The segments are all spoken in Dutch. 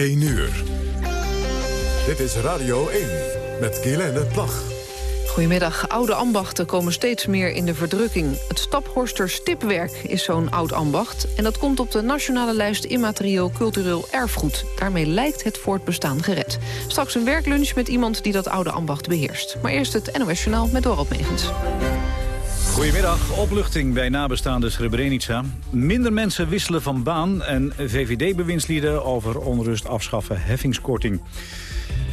1 uur. Dit is Radio 1 met Guylaine Plag. Goedemiddag. Oude ambachten komen steeds meer in de verdrukking. Het Staphorster stipwerk is zo'n oud ambacht. En dat komt op de nationale lijst immaterieel cultureel erfgoed. Daarmee lijkt het voortbestaan gered. Straks een werklunch met iemand die dat oude ambacht beheerst. Maar eerst het NOS Journaal met Dorot Megens. Goedemiddag. Opluchting bij nabestaande Srebrenica. Minder mensen wisselen van baan en VVD-bewindslieden over onrust afschaffen heffingskorting.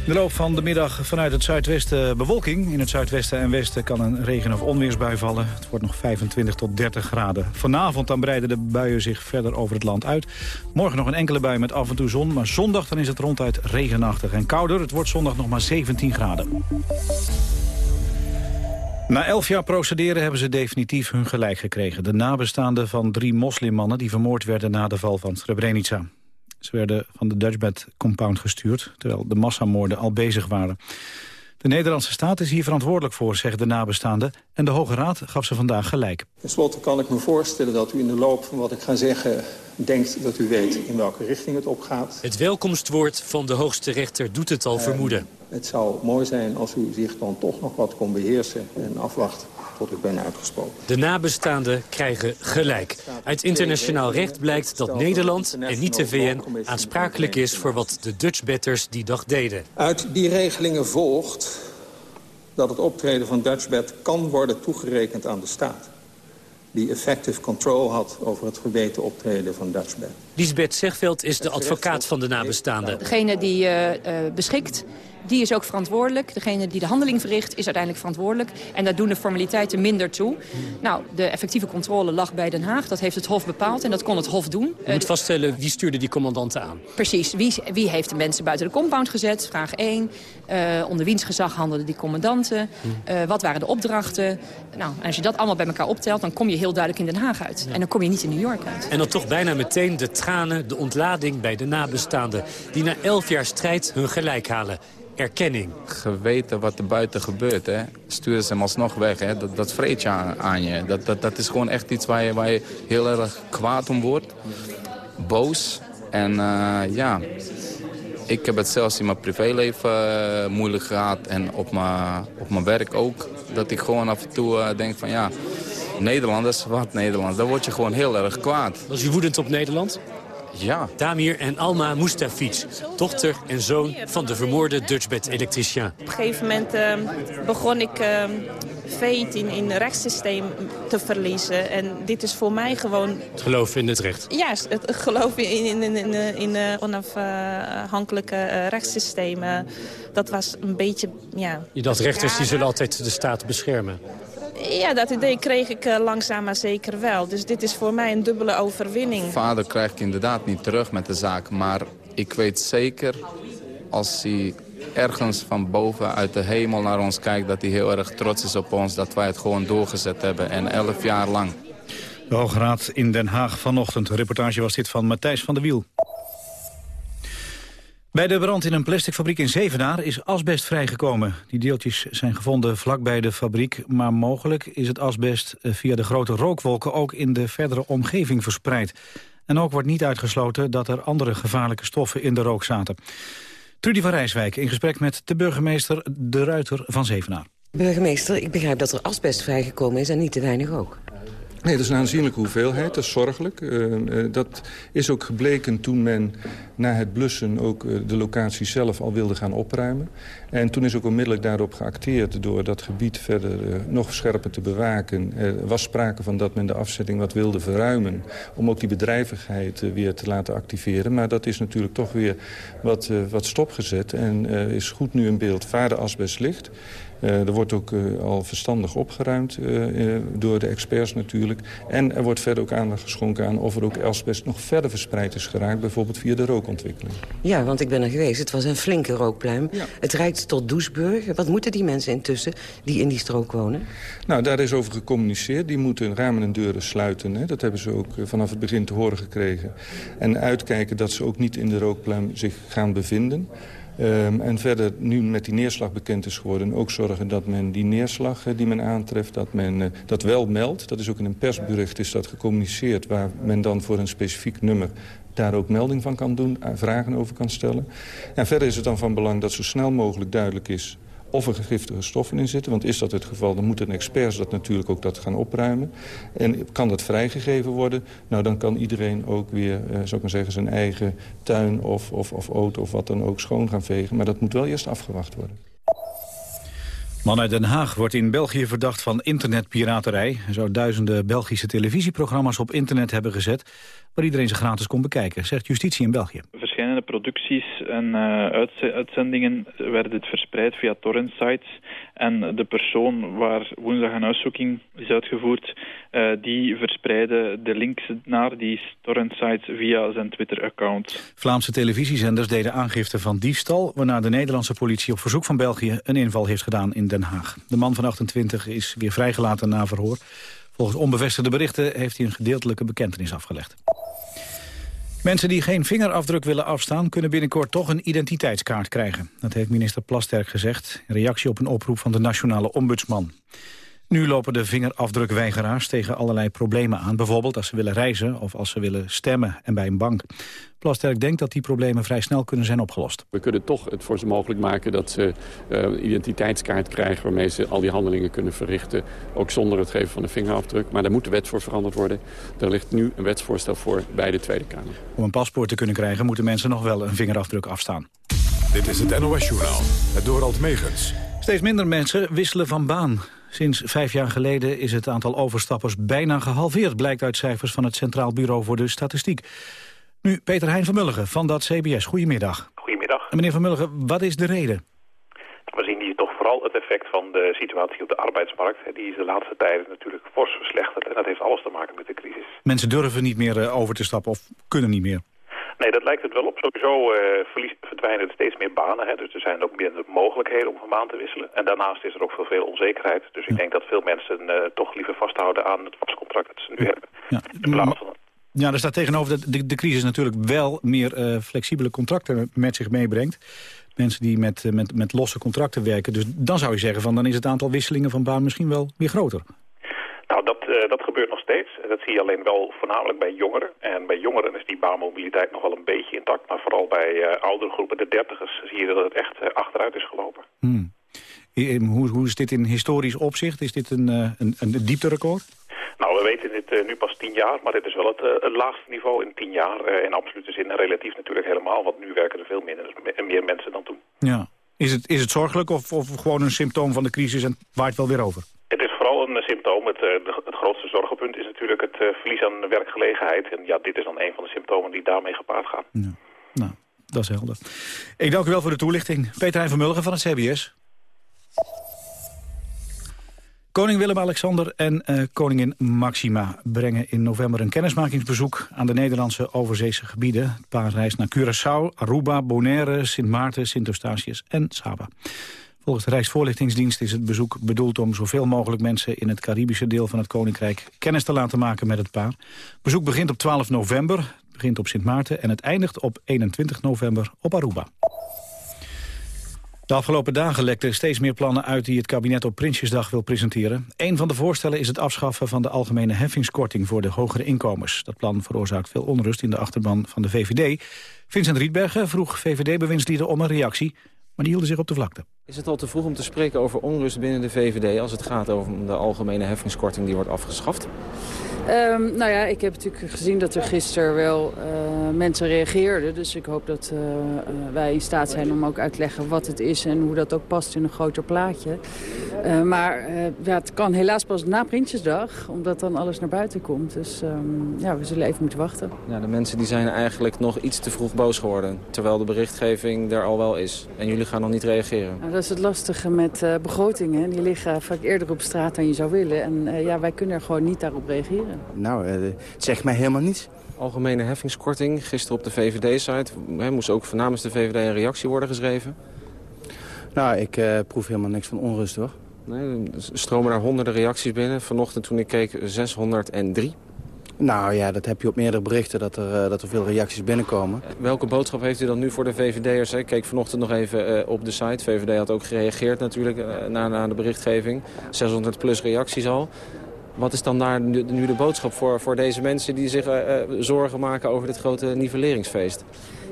In de loop van de middag vanuit het zuidwesten bewolking. In het zuidwesten en westen kan een regen- of onweersbui vallen. Het wordt nog 25 tot 30 graden. Vanavond dan breiden de buien zich verder over het land uit. Morgen nog een enkele bui met af en toe zon. Maar zondag dan is het ronduit regenachtig en kouder. Het wordt zondag nog maar 17 graden. Na elf jaar procederen hebben ze definitief hun gelijk gekregen. De nabestaanden van drie moslimmannen die vermoord werden na de val van Srebrenica. Ze werden van de Dutchbed compound gestuurd, terwijl de massamoorden al bezig waren. De Nederlandse staat is hier verantwoordelijk voor, zeggen de nabestaanden. En de Hoge Raad gaf ze vandaag gelijk. Ten slotte kan ik me voorstellen dat u in de loop van wat ik ga zeggen... denkt dat u weet in welke richting het opgaat. Het welkomstwoord van de hoogste rechter doet het al vermoeden. Het zou mooi zijn als u zich dan toch nog wat kon beheersen en afwacht tot ik ben uitgesproken. De nabestaanden krijgen gelijk. Uit internationaal recht blijkt dat Nederland en niet de VN aansprakelijk is voor wat de Dutchbatters die dag deden. Uit die regelingen volgt dat het optreden van Dutchbat kan worden toegerekend aan de staat die effective control had over het geweten optreden van Dutchbat. Lisbeth Zegveld is de advocaat van de nabestaanden. Degene die uh, uh, beschikt die is ook verantwoordelijk. Degene die de handeling verricht is uiteindelijk verantwoordelijk. En daar doen de formaliteiten minder toe. Nou, de effectieve controle lag bij Den Haag. Dat heeft het Hof bepaald en dat kon het Hof doen. Je moet vaststellen wie stuurde die commandanten aan. Precies. Wie, wie heeft de mensen buiten de compound gezet? Vraag 1. Uh, onder wiens gezag handelden die commandanten? Uh, wat waren de opdrachten? Nou, en als je dat allemaal bij elkaar optelt... dan kom je heel duidelijk in Den Haag uit. Ja. En dan kom je niet in New York uit. En dan toch bijna meteen de tranen, de ontlading bij de nabestaanden... die na elf jaar strijd hun gelijk halen erkenning. Geweten wat er buiten gebeurt, hè. sturen ze hem alsnog weg. Hè. Dat, dat vreet je aan, aan, je. Dat, dat, dat is gewoon echt iets waar je, waar je heel erg kwaad om wordt. Boos. En uh, ja, ik heb het zelfs in mijn privéleven uh, moeilijk gehad. En op mijn, op mijn werk ook. Dat ik gewoon af en toe uh, denk van ja, Nederlanders, wat Nederlands. Dan word je gewoon heel erg kwaad. Was u woedend op Nederland? Ja. Damir en Alma Mustafic, dochter en zoon van de vermoorde Dutchbed-elektricien. Op een gegeven moment uh, begon ik uh, faith in, in het rechtssysteem te verliezen. En dit is voor mij gewoon... Het geloof in het recht? Ja, het geloof in, in, in, in, in uh, onafhankelijke rechtssystemen. Dat was een beetje, ja... Je dacht rechters die zullen altijd de staat beschermen? Ja, dat idee kreeg ik uh, langzaam maar zeker wel. Dus dit is voor mij een dubbele overwinning. Vader krijg ik inderdaad niet terug met de zaak. Maar ik weet zeker, als hij ergens van boven uit de hemel naar ons kijkt... dat hij heel erg trots is op ons, dat wij het gewoon doorgezet hebben. En elf jaar lang. De Hoge Raad in Den Haag vanochtend. De reportage was dit van Matthijs van der Wiel. Bij de brand in een plasticfabriek in Zevenaar is asbest vrijgekomen. Die deeltjes zijn gevonden vlakbij de fabriek, maar mogelijk is het asbest via de grote rookwolken ook in de verdere omgeving verspreid. En ook wordt niet uitgesloten dat er andere gevaarlijke stoffen in de rook zaten. Trudy van Rijswijk in gesprek met de burgemeester De Ruiter van Zevenaar. Burgemeester, ik begrijp dat er asbest vrijgekomen is en niet te weinig ook. Nee, dat is een aanzienlijke hoeveelheid, dat is zorgelijk. Uh, uh, dat is ook gebleken toen men na het blussen ook uh, de locatie zelf al wilde gaan opruimen. En toen is ook onmiddellijk daarop geacteerd door dat gebied verder nog scherper te bewaken. Er was sprake van dat men de afzetting wat wilde verruimen om ook die bedrijvigheid weer te laten activeren. Maar dat is natuurlijk toch weer wat, wat stopgezet en is goed nu in beeld waar de asbest ligt. Uh, er wordt ook uh, al verstandig opgeruimd uh, door de experts natuurlijk. En er wordt verder ook aandacht geschonken aan of er ook asbest nog verder verspreid is geraakt. Bijvoorbeeld via de rookontwikkeling. Ja, want ik ben er geweest. Het was een flinke rookpluim. Ja. Het reikt tot Doesburg. Wat moeten die mensen intussen die in die strook wonen? Nou, daar is over gecommuniceerd. Die moeten ramen en deuren sluiten. Hè. Dat hebben ze ook vanaf het begin te horen gekregen. En uitkijken dat ze ook niet in de rookpluim zich gaan bevinden. Um, en verder, nu met die neerslag bekend is geworden... ook zorgen dat men die neerslag uh, die men aantreft, dat men uh, dat wel meldt. Dat is ook in een persbericht is dat gecommuniceerd... waar men dan voor een specifiek nummer daar ook melding van kan doen, vragen over kan stellen. En verder is het dan van belang dat zo snel mogelijk duidelijk is of er giftige stoffen in zitten. Want is dat het geval, dan moeten experts dat natuurlijk ook dat gaan opruimen. En kan dat vrijgegeven worden, nou dan kan iedereen ook weer, eh, zou zeggen, zijn eigen tuin of, of, of auto of wat dan ook schoon gaan vegen. Maar dat moet wel eerst afgewacht worden. Man uit Den Haag wordt in België verdacht van internetpiraterij. Hij zou duizenden Belgische televisieprogramma's op internet hebben gezet... waar iedereen ze gratis kon bekijken, zegt justitie in België. Verschillende producties en uh, uitzendingen werden verspreid via torrent sites. En de persoon waar woensdag een uitzoeking is uitgevoerd... Uh, die verspreidde de links naar die torrent sites via zijn Twitter-account. Vlaamse televisiezenders deden aangifte van diefstal... waarna de Nederlandse politie op verzoek van België een inval heeft gedaan in Den Haag. De man van 28 is weer vrijgelaten na verhoor. Volgens onbevestigde berichten heeft hij een gedeeltelijke bekentenis afgelegd. Mensen die geen vingerafdruk willen afstaan... kunnen binnenkort toch een identiteitskaart krijgen. Dat heeft minister Plasterk gezegd... in reactie op een oproep van de Nationale Ombudsman. Nu lopen de vingerafdrukweigeraars tegen allerlei problemen aan. Bijvoorbeeld als ze willen reizen of als ze willen stemmen en bij een bank. Plasterk denkt dat die problemen vrij snel kunnen zijn opgelost. We kunnen toch het voor ze mogelijk maken dat ze uh, een identiteitskaart krijgen... waarmee ze al die handelingen kunnen verrichten, ook zonder het geven van een vingerafdruk. Maar daar moet de wet voor veranderd worden. Er ligt nu een wetsvoorstel voor bij de Tweede Kamer. Om een paspoort te kunnen krijgen moeten mensen nog wel een vingerafdruk afstaan. Dit is het NOS Journaal, het Dorald Megens. Steeds minder mensen wisselen van baan. Sinds vijf jaar geleden is het aantal overstappers bijna gehalveerd... blijkt uit cijfers van het Centraal Bureau voor de Statistiek. Nu Peter Hein van Mulligen van dat CBS. Goedemiddag. Goedemiddag. meneer van Mulligen, wat is de reden? We zien hier toch vooral het effect van de situatie op de arbeidsmarkt. Die is de laatste tijden natuurlijk fors verslechterd. En dat heeft alles te maken met de crisis. Mensen durven niet meer eh, over te stappen of kunnen niet meer? Nee, dat lijkt het wel op. Sowieso uh, verlies, verdwijnen er steeds meer banen. Hè, dus er zijn ook meer mogelijkheden om van baan te wisselen. En daarnaast is er ook veel, veel onzekerheid. Dus ik denk dat veel mensen uh, toch liever vasthouden aan het vastcontract dat ze nu hebben. Ja. In plaats van... Ja, er staat tegenover dat de, de crisis natuurlijk wel meer uh, flexibele contracten met zich meebrengt. Mensen die met, met, met losse contracten werken. Dus dan zou je zeggen van dan is het aantal wisselingen van baan misschien wel weer groter. Nou, dat, uh, dat gebeurt nog steeds. Dat zie je alleen wel voornamelijk bij jongeren. En bij jongeren is die baanmobiliteit nog wel een beetje intact. Maar vooral bij uh, oudere groepen, de dertigers, zie je dat het echt uh, achteruit is gelopen. Hmm. Hoe, hoe is dit in historisch opzicht? Is dit een, een, een diepterecord? Nou, we weten dit nu pas tien jaar, maar dit is wel het, het laagste niveau in tien jaar. in absolute zin relatief natuurlijk helemaal, want nu werken er veel minder, meer mensen dan toen. Ja. Is het, is het zorgelijk of, of gewoon een symptoom van de crisis en waait wel weer over? Het symptoom. Het, grootste zorgenpunt is natuurlijk het uh, verlies aan werkgelegenheid. En ja, dit is dan een van de symptomen die daarmee gepaard gaan. Ja. Nou, dat is helder. Ik dank u wel voor de toelichting. Peter Hein van Mulgen van het CBS. Koning Willem-Alexander en uh, koningin Maxima brengen in november een kennismakingsbezoek aan de Nederlandse overzeese gebieden. Het paar reist naar Curaçao, Aruba, Bonaire, Sint Maarten, Sint Eustatius en Saba. Volgens de Rijksvoorlichtingsdienst is het bezoek bedoeld om zoveel mogelijk mensen in het Caribische deel van het Koninkrijk kennis te laten maken met het paar. Het bezoek begint op 12 november, het begint op Sint Maarten en het eindigt op 21 november op Aruba. De afgelopen dagen lekten steeds meer plannen uit die het kabinet op Prinsjesdag wil presenteren. Een van de voorstellen is het afschaffen van de algemene heffingskorting voor de hogere inkomens. Dat plan veroorzaakt veel onrust in de achterban van de VVD. Vincent Rietbergen vroeg VVD-bewindslieden om een reactie, maar die hielden zich op de vlakte. Is het al te vroeg om te spreken over onrust binnen de VVD... als het gaat over de algemene heffingskorting die wordt afgeschaft? Um, nou ja, ik heb natuurlijk gezien dat er gisteren wel uh, mensen reageerden. Dus ik hoop dat uh, wij in staat zijn om ook uit te leggen wat het is... en hoe dat ook past in een groter plaatje. Uh, maar ja, het kan helaas pas na Prinsjesdag, omdat dan alles naar buiten komt. Dus um, ja, we zullen even moeten wachten. Ja, de mensen die zijn eigenlijk nog iets te vroeg boos geworden... terwijl de berichtgeving er al wel is. En jullie gaan nog niet reageren. Nou, dat is het lastige met begrotingen. Die liggen vaak eerder op straat dan je zou willen. En ja, wij kunnen er gewoon niet daarop reageren. Nou, het zegt mij helemaal niets. Algemene heffingskorting, gisteren op de VVD-site. Moest ook van namens de VVD een reactie worden geschreven? Nou, ik uh, proef helemaal niks van onrust, hoor. Nee, er stromen daar honderden reacties binnen. Vanochtend toen ik keek 603. Nou ja, dat heb je op meerdere berichten, dat er, uh, dat er veel reacties binnenkomen. Welke boodschap heeft u dan nu voor de VVD'ers? Ik keek vanochtend nog even uh, op de site. VVD had ook gereageerd natuurlijk uh, na, de berichtgeving. 600 plus reacties al. Wat is dan daar nu, nu de boodschap voor, voor deze mensen die zich zorgen maken over dit grote nivelleringsfeest?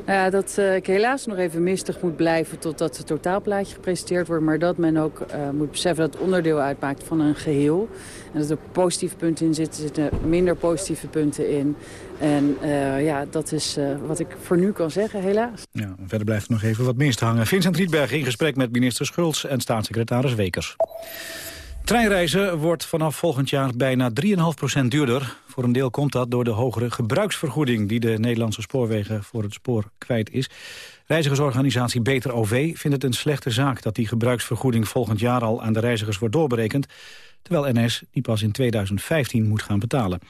Ja, dat uh, ik helaas nog even mistig moet blijven totdat het totaalplaatje gepresenteerd wordt. Maar dat men ook uh, moet beseffen dat het onderdeel uitmaakt van een geheel. En dat er positieve punten in zitten, zitten minder positieve punten in. En ja, dat is wat ik voor nu kan zeggen, helaas. Ja, verder blijft nog even wat minst hangen. Vincent Rietberg in gesprek met minister Schulz en staatssecretaris Wekers. Treinreizen wordt vanaf volgend jaar bijna 3,5% duurder. Voor een deel komt dat door de hogere gebruiksvergoeding... die de Nederlandse spoorwegen voor het spoor kwijt is. Reizigersorganisatie Beter OV vindt het een slechte zaak... dat die gebruiksvergoeding volgend jaar al aan de reizigers wordt doorberekend... terwijl NS die pas in 2015 moet gaan betalen.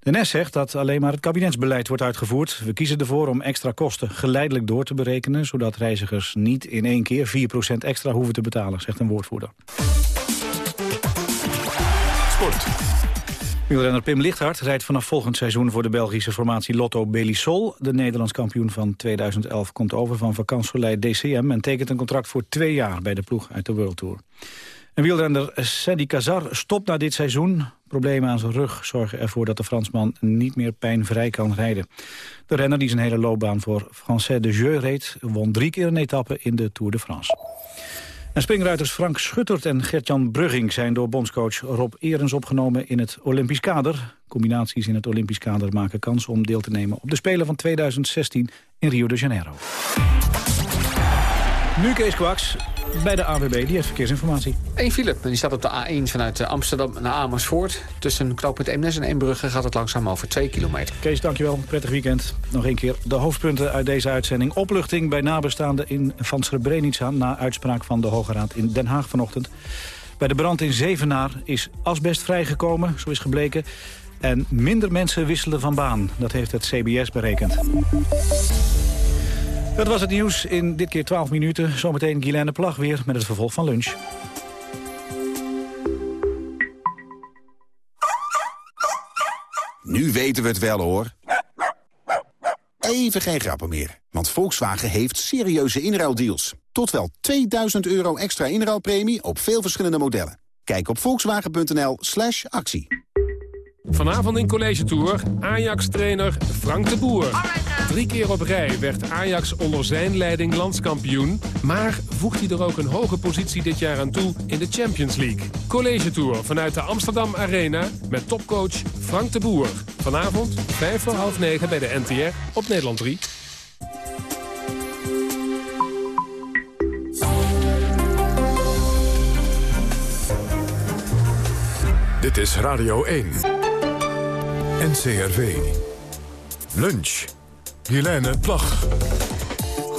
De NS zegt dat alleen maar het kabinetsbeleid wordt uitgevoerd. We kiezen ervoor om extra kosten geleidelijk door te berekenen... zodat reizigers niet in één keer 4% extra hoeven te betalen, zegt een woordvoerder. Wielrenner Pim Lichthart rijdt vanaf volgend seizoen voor de Belgische formatie Lotto Belisol. De Nederlands kampioen van 2011 komt over van vakantsoleil DCM... en tekent een contract voor twee jaar bij de ploeg uit de World Tour. En wielrenner Sandy Cazar stopt na dit seizoen. Problemen aan zijn rug zorgen ervoor dat de Fransman niet meer pijnvrij kan rijden. De renner die zijn hele loopbaan voor Français de Jeu reed... won drie keer een etappe in de Tour de France. En springruiters Frank Schuttert en Gertjan Brugging zijn door bondscoach Rob Erens opgenomen in het Olympisch kader. Combinaties in het Olympisch kader maken kans om deel te nemen op de Spelen van 2016 in Rio de Janeiro. Nu Kees Kwaks bij de AWB, die heeft verkeersinformatie. Eén file, die staat op de A1 vanuit Amsterdam naar Amersfoort. Tussen knooppunt Eemnes en Eembrugge gaat het langzaam over 2 kilometer. Kees, dankjewel. Prettig weekend. Nog een keer de hoofdpunten uit deze uitzending. Opluchting bij nabestaanden in, van Srebrenica... na uitspraak van de Hoge Raad in Den Haag vanochtend. Bij de brand in Zevenaar is asbest vrijgekomen, zo is gebleken. En minder mensen wisselen van baan. Dat heeft het CBS berekend. Dat was het nieuws in dit keer 12 minuten. Zometeen Guylaine Plag weer met het vervolg van lunch. Nu weten we het wel hoor. Even geen grappen meer, want Volkswagen heeft serieuze inruildeals. Tot wel 2000 euro extra inruilpremie op veel verschillende modellen. Kijk op volkswagen.nl actie. Vanavond in College Tour, Ajax-trainer Frank de Boer. Drie keer op rij werd Ajax onder zijn leiding landskampioen. Maar voegt hij er ook een hoge positie dit jaar aan toe in de Champions League. College Tour vanuit de Amsterdam Arena met topcoach Frank de Boer. Vanavond, vijf voor half negen bij de NTR op Nederland 3. Dit is Radio 1. NCRV. Lunch. Helene Plag.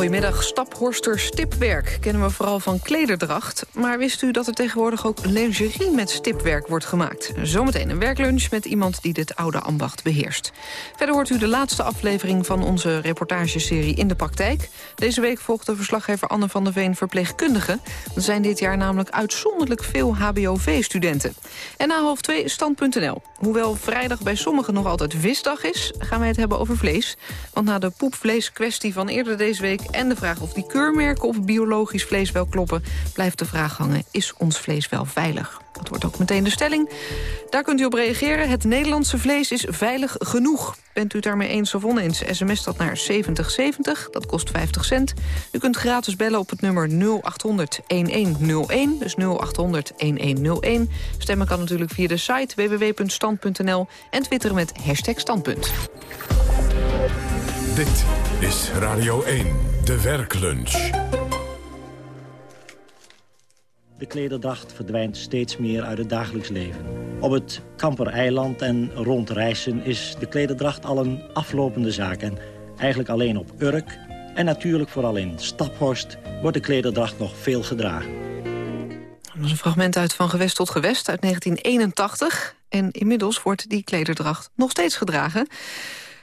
Goedemiddag, staphorster stipwerk kennen we vooral van klederdracht. Maar wist u dat er tegenwoordig ook lingerie met stipwerk wordt gemaakt? Zometeen een werklunch met iemand die dit oude ambacht beheerst. Verder hoort u de laatste aflevering van onze reportageserie In de Praktijk. Deze week volgt de verslaggever Anne van der Veen verpleegkundige. Er zijn dit jaar namelijk uitzonderlijk veel HBOV-studenten. En na half 2 stand.nl. Hoewel vrijdag bij sommigen nog altijd visdag is... gaan wij het hebben over vlees. Want na de poepvlees-kwestie van eerder deze week en de vraag of die keurmerken op biologisch vlees wel kloppen... blijft de vraag hangen, is ons vlees wel veilig? Dat wordt ook meteen de stelling. Daar kunt u op reageren. Het Nederlandse vlees is veilig genoeg. Bent u daarmee eens of oneens? SMS dat naar 7070, dat kost 50 cent. U kunt gratis bellen op het nummer 0800-1101, dus 0800-1101. Stemmen kan natuurlijk via de site www.stand.nl en twitteren met hashtag standpunt. Dit is Radio 1, de werklunch. De klederdracht verdwijnt steeds meer uit het dagelijks leven. Op het Kampereiland en rond Rijssen is de klederdracht al een aflopende zaak. En eigenlijk alleen op Urk en natuurlijk vooral in Staphorst wordt de klederdracht nog veel gedragen. Dat is een fragment uit Van Gewest tot Gewest uit 1981. En inmiddels wordt die klederdracht nog steeds gedragen.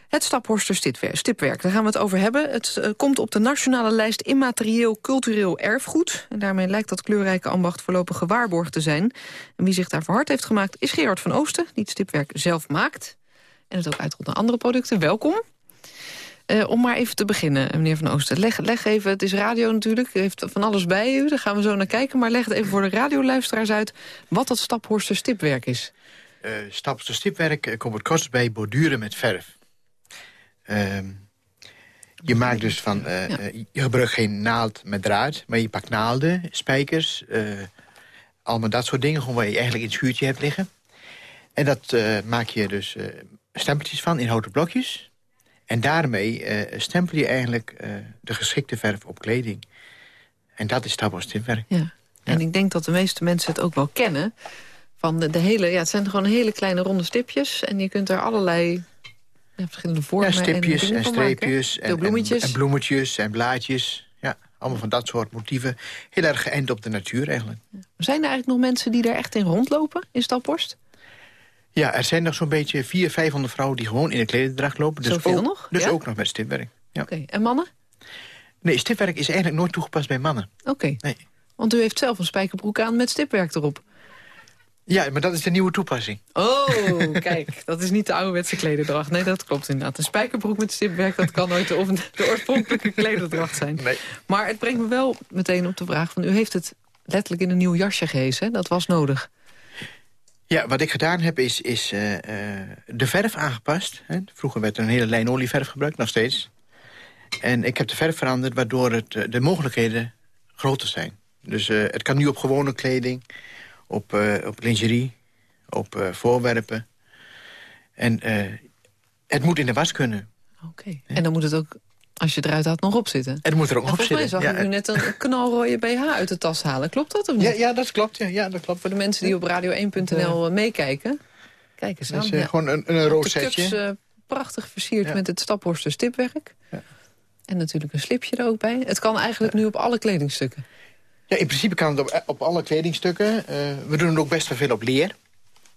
Het Staphorster stipwerk, daar gaan we het over hebben. Het uh, komt op de nationale lijst immaterieel cultureel erfgoed. En daarmee lijkt dat kleurrijke ambacht voorlopig gewaarborgd te zijn. En wie zich daarvoor hard heeft gemaakt is Gerard van Oosten... die het stipwerk zelf maakt. En het ook uitrolt naar andere producten. Welkom. Uh, om maar even te beginnen, meneer Van Oosten. Leg, leg even, het is radio natuurlijk, u heeft van alles bij u. Daar gaan we zo naar kijken. Maar leg het even voor de radioluisteraars uit... wat dat Staphorster stipwerk is. uh, stap voor stipwerk komt het kost bij borduren met verf. Ehm, je maakt dus van, uh, je gebruikt geen naald met draad, maar je pakt naalden, spijkers, allemaal dat soort dingen, gewoon waar je eigenlijk in het schuurtje hebt liggen. En dat maak je dus stempeltjes van in houten blokjes. En daarmee stempel je eigenlijk de geschikte verf op kleding. En dat is stapelstipwerk. Ja. En ik denk dat de meeste mensen het ook wel kennen. Van de, de, hele, ja, het zijn gewoon hele kleine ronde stipjes. En je kunt er allerlei ja, verschillende vormen ja, stipjes en, streepjes en, bloemetjes. En, bloemetjes en blaadjes. Ja, allemaal van dat soort motieven. Heel erg geënt op de natuur eigenlijk. Zijn er eigenlijk nog mensen die daar echt in rondlopen in Staphorst? Ja, er zijn nog zo'n beetje 400, 500 vrouwen die gewoon in de klederdracht lopen. Dus Zoveel ook, nog? Dus ook nog met stipwerk. Ja. Oké, en mannen? Nee, stipwerk is eigenlijk nooit toegepast bij mannen. Oké, nee. want u heeft zelf een spijkerbroek aan met stipwerk erop. Ja, maar dat is de nieuwe toepassing. Oh, kijk, dat is niet de ouderwetse klederdracht. Nee, dat klopt inderdaad. Een spijkerbroek met stipwerk, dat kan nooit de, de oorspronkelijke klederdracht zijn. Nee. Maar het brengt me wel meteen op de vraag van... u heeft het letterlijk in een nieuw jasje gehezen, dat was nodig. Ja, wat ik gedaan heb is, is uh, uh, de verf aangepast. Hè. Vroeger werd er een hele lijn olieverf gebruikt, nog steeds. En ik heb de verf veranderd waardoor het, uh, de mogelijkheden groter zijn. Dus het kan nu op gewone kleding op, uh, op lingerie, op uh, voorwerpen. En uh, het moet in de was kunnen. Oké, ja. en dan moet het ook, als je eruit had, nog op zitten? Het moet er ook nog op zitten. Volgens mij zag ja. u net een knalrooie BH uit de tas halen. Klopt dat of niet? Ja, ja dat klopt. Ja, ja, dat klopt. Voor de mensen die op Radio1.nl meekijken. Kijk eens aan. Dat is gewoon een, een rood setje. Prachtig versierd met het staphorster stipwerk. En natuurlijk een slipje er ook bij. Het kan eigenlijk nu op alle kledingstukken. Ja, in principe kan het op, op alle kledingstukken. Uh, we doen het ook best wel veel op leer.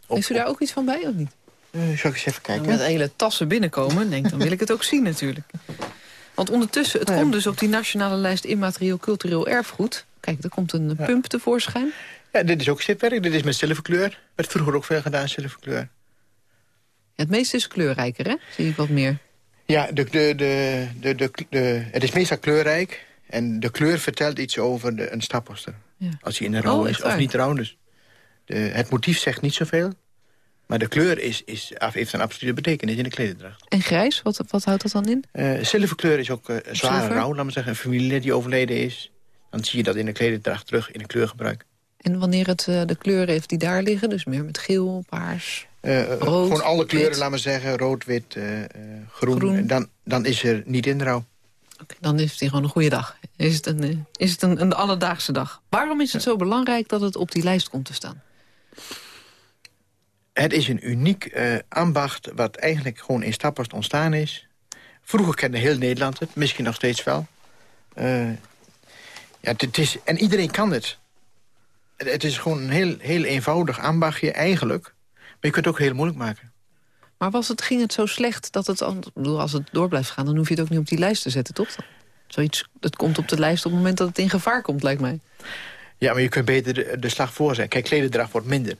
Op, Is u daar ook iets van bij, of niet? Uh, zal ik eens even kijken? Nou, met hele tassen binnenkomen, denk, dan wil ik het ook zien natuurlijk. Want ondertussen, het komt dus op die nationale lijst immaterieel cultureel erfgoed. Kijk, er komt een ja. pump tevoorschijn. Ja, dit is ook stipwerk. Dit is met zilverkleur. Werd vroeger ook veel gedaan, zilverkleur. Ja, het meeste is kleurrijker, hè? Zie ik wat meer. Ja, de, de, de, de, het is meestal kleurrijk. En de kleur vertelt iets over de, een stapposter. Ja. Als hij in de rouw oh, is of niet rouw. Dus de, het motief zegt niet zoveel. Maar de kleur is, is, heeft een absolute betekenis in de klederdracht. En grijs, wat, wat houdt dat dan in? Uh, zilverkleur is ook uh, zware Zilver? rouw. Laat maar zeggen, een familielid die overleden is. Dan zie je dat in de klederdracht terug, in de kleurgebruik. En wanneer het uh, de kleuren heeft die daar liggen, dus meer met geel, paars, rood, Gewoon alle kleuren, wit. laat maar zeggen, rood, wit, groen. groen. Dan, dan is er niet in de rouw. Dan is het gewoon een goede dag. Is het een, is het een, een alledaagse dag. Waarom is het zo belangrijk dat het op die lijst komt te staan? Het is een uniek uh, ambacht wat eigenlijk gewoon in Staphorst ontstaan is. Vroeger kende heel Nederland het, misschien nog steeds wel. Uh, ja, het is, en iedereen kan het. Het is gewoon een heel, heel eenvoudig ambachtje eigenlijk. Maar je kunt het ook heel moeilijk maken. Maar was het, ging het zo slecht dat het... Als het door blijft gaan, dan hoef je het ook niet op die lijst te zetten, toch? Zoiets, het komt op de lijst op het moment dat het in gevaar komt, lijkt mij. Ja, maar je kunt beter de, slag voor zijn. Kijk, klederdracht wordt minder.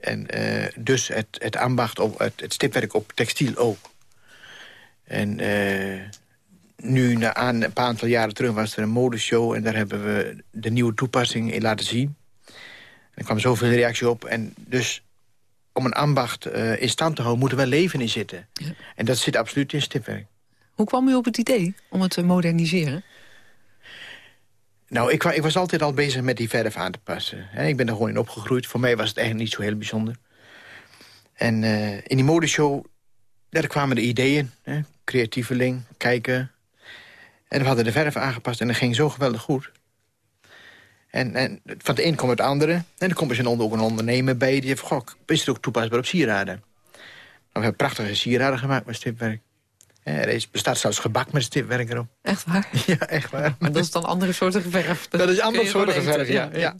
En uh, dus het, het ambacht, op, het, stipwerk op textiel ook. En uh, nu, na aan, een paar aantal jaren terug, was er een modeshow... en daar hebben we de nieuwe toepassing in laten zien. Er kwam zoveel reactie op. En dus om een ambacht uh, in stand te houden, moet er wel leven in zitten. Ja. En dat zit absoluut in stipwerk. Hoe kwam u op het idee om het te moderniseren? Nou, ik, ik, was altijd al bezig met die verf aan te passen. Ik ben er gewoon in opgegroeid. Voor mij was het eigenlijk niet zo heel bijzonder. En uh, in die modeshow, daar kwamen de ideeën. Hè? Creatieveling, kijken. En we hadden de verf aangepast en dat ging zo geweldig goed. En, en van het een komt het andere. En dan komt er ook een ondernemer bij die heeft... Goh, is het ook toepasbaar op sieraden? We hebben prachtige sieraden gemaakt met stipwerk. Er is, bestaat zelfs gebak met stipwerk erop. Echt waar? Ja, echt waar. Maar dat is dan andere soorten verf. Dat is andere soorten verf, ja, ja.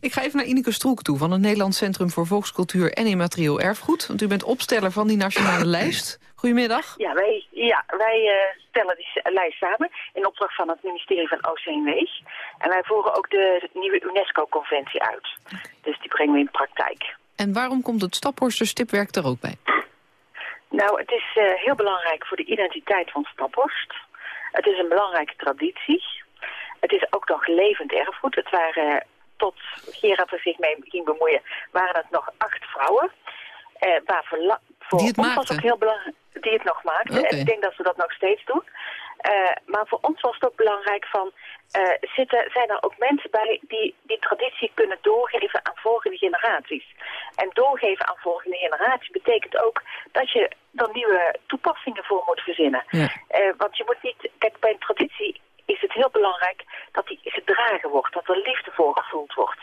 Ik ga even naar Ineke Stroek toe... van het Nederlands Centrum voor Volkscultuur en Immaterieel Erfgoed. Want u bent opsteller van die nationale lijst. Goedemiddag. Ja, wij, ja, wij uh, stellen die lijst samen in opdracht van het ministerie van OCMW. En wij voeren ook de nieuwe UNESCO-conventie uit. Dus die brengen we in praktijk. En waarom komt het Staphorster stipwerk er ook bij? Nou, het is uh, heel belangrijk voor de identiteit van Staphorst. Het is een belangrijke traditie. Het is ook nog levend erfgoed. Het waren, tot Gerard er zich mee ging bemoeien, waren het nog acht vrouwen. eh, waar voor, Die het ons was ook heel belangrijk, die het nog maakte. En ik denk dat ze dat nog steeds doen. Eh, maar voor ons was het ook belangrijk van, eh, zitten, zijn er ook mensen bij die die traditie kunnen doorgeven aan volgende generaties. En doorgeven aan volgende generaties betekent ook dat je er nieuwe toepassingen voor moet verzinnen. Eh, want je moet niet, kijk bij een traditie is het heel belangrijk dat die gedragen wordt, dat er liefde voor gevoeld wordt.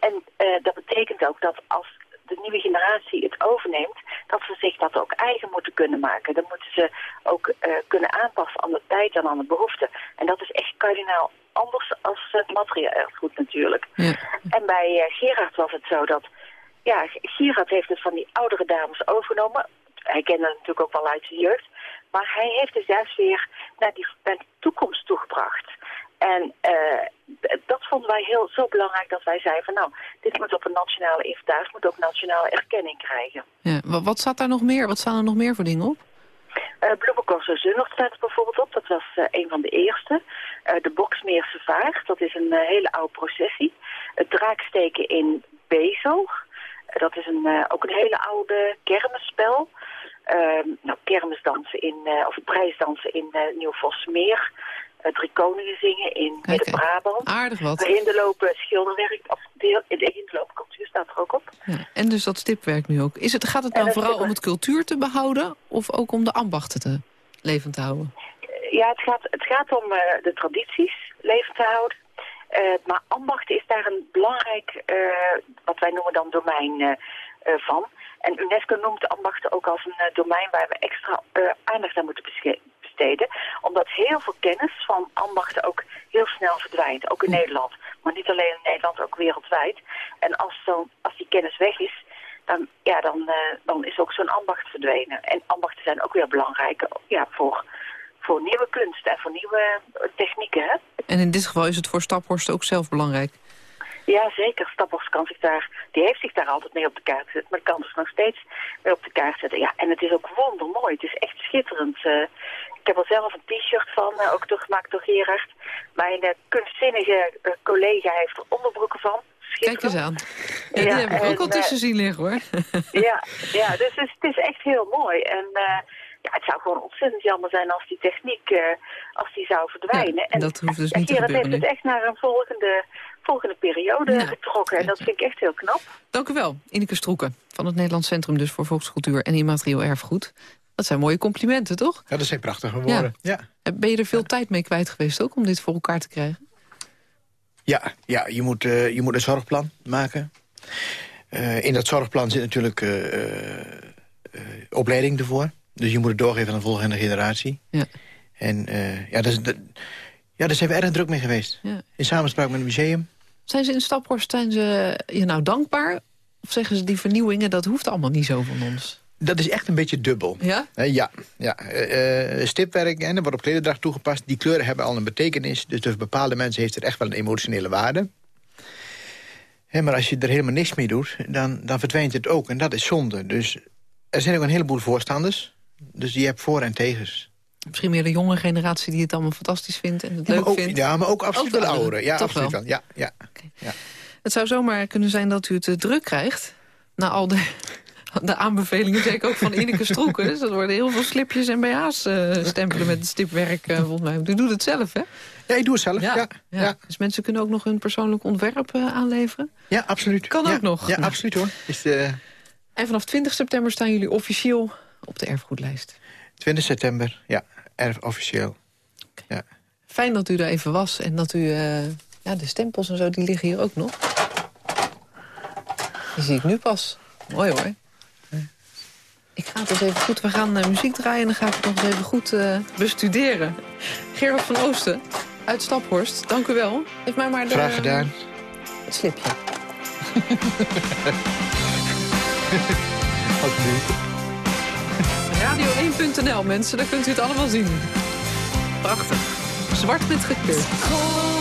En dat betekent ook dat als de nieuwe generatie het overneemt, dat ze zich dat ook eigen moeten kunnen maken. Dan moeten ze ook eh, kunnen aanpassen aan de tijd en aan de behoeften. En dat is echt kardinaal anders als het materieel erfgoed natuurlijk. En bij eh, Gerard was het zo dat, ja, Gerard heeft het van die oudere dames overgenomen. Hij kende het natuurlijk ook wel uit zijn jeugd. Maar hij heeft het juist weer naar die, naar die toekomst toegebracht. En eh, dat vonden wij heel zo belangrijk dat wij zeiden van nou, dit moet op een nationale inventaris, moet ook nationale erkenning krijgen. Ja, wa- wat staat daar nog meer? Wat staan er nog meer voor dingen op? Uh, Bloemenkorso Zunnocht staat er bijvoorbeeld op. Dat was eh, een van de eerste. Eh, de Boksmeerse Vaart, dat is een eh, hele oude processie. Het draaksteken in Bezel. Eh, dat is een, eh, ook een hele oude kermisspel. Ehm, nou, kermisdansen in, eh, of prijsdansen in eh Nieuw-Vosmeer. Uh, drie koningen zingen in Midden-Brabant. Aardig wat. De hinderlopen schilderwerk, of de, de staat er ook op. Ja, en dus dat stipwerk nu ook. Is het, gaat het En nou het vooral om het cultuur te behouden... of ook om de ambachten te levend te houden? Ja, het gaat, het gaat om eh, de tradities levend te houden. Eh, maar ambachten is daar een belangrijk, eh, wat wij noemen dan domein eh, eh, van. En UNESCO noemt ambachten ook als een eh, domein waar we extra eh, aandacht aan moeten besche- besteden. Omdat heel veel kennis van ambachten ook heel snel verdwijnt. Ook in Nederland. Maar niet alleen in Nederland, ook wereldwijd. En als, zo'n als die kennis weg is, dan, ja, dan, eh, dan is ook zo'n ambacht verdwenen. En ambachten zijn ook weer belangrijk ja, voor, voor nieuwe kunst en voor nieuwe eh, technieken. Hè? En in dit geval is het voor Staphorst ook zelf belangrijk. Ja, zeker. Staphorst kan zich daar, die heeft zich daar altijd mee op de kaart gezet, maar kan zich nog steeds mee op de kaart zetten. Ja, en het is ook wondermooi. Het is echt schitterend. eh. Ik heb er zelf een t-shirt van, eh, ook gemaakt door Gerard. Mijn eh, kunstzinnige eh, collega heeft er onderbroeken van. Kijk eens aan. Ja, die heb ik ook al tussen zien liggen, hoor. ja, ja, dus het is, het is echt heel mooi. En ja, het zou gewoon ontzettend jammer zijn als die techniek als die zou verdwijnen. Ja, en dat hoeft dus niet te Gerard gebeuren heeft het echt naar een volgende, volgende periode getrokken. En dat vind ik echt heel knap. Dank u wel, Ineke Stroeken van het Nederlands Centrum dus voor Volkscultuur en Immaterieel Erfgoed. Dat zijn mooie complimenten, toch? Ja, dat zijn prachtige woorden. Ja. Ja. Ben je er veel tijd mee kwijt geweest ook om dit voor elkaar te krijgen? Ja, ja je, moet, eh, je moet een zorgplan maken. Eh, in dat zorgplan zit natuurlijk eh, opleiding ervoor. Dus je moet het doorgeven aan de volgende generatie. Ja. En ja, dat is, dat, ja, daar zijn we erg druk mee geweest. Ja. In samenspraak met het museum. Zijn ze in Staphorst zijn ze je nou dankbaar? Of zeggen ze die vernieuwingen, dat hoeft allemaal niet zo van ons? Dat is echt een beetje dubbel. Ja? Eh, ja, ja. Eh, eh, stipwerk en er wordt op klederdracht toegepast. Die kleuren hebben al een betekenis. Dus voor bepaalde mensen heeft het echt wel een emotionele waarde. Hè, maar als je er helemaal niks mee doet, dan, dan verdwijnt het ook. En dat is zonde. Dus er zijn ook een heleboel voorstanders. Dus je hebt voor- en tegens. Misschien meer de jonge generatie die het allemaal fantastisch vindt en het Ja, leuk ook, vindt. ja, maar ook absoluut wel de ouderen. Ja, toch absoluut wel? wel. Ja, ja. ja. Het zou zomaar kunnen zijn dat u het druk krijgt... na al de, de aanbevelingen, zeker ook van Ineke Stroeken. Dus er worden heel veel slipjes en BH's eh, stempelen met stipwerk, eh, volgens mij. U doet het zelf, hè? Ja, ik doe het zelf, ja. ja. Dus mensen kunnen ook nog hun persoonlijk ontwerp eh, aanleveren? Ja, absoluut. Kan ook nog. Ja, absoluut hoor. Is de En vanaf 20 september staan jullie officieel op de erfgoedlijst. 20 september, ja, erf officieel. Ja. Fijn dat u er even was en dat u... ja, de stempels en zo, die liggen hier ook nog. Die zie ik nu pas. Mooi hoor. Ik ga het eens even goed... We gaan eh, muziek draaien en dan ga ik het nog eens even goed eh, bestuderen. Gerard van Oosten uit Staphorst, dank u wel. Geef mij maar de, Graag gedaan. het slipje. Radio1.nl, mensen, daar kunt u het allemaal zien. Prachtig. Zwart met gekleurd.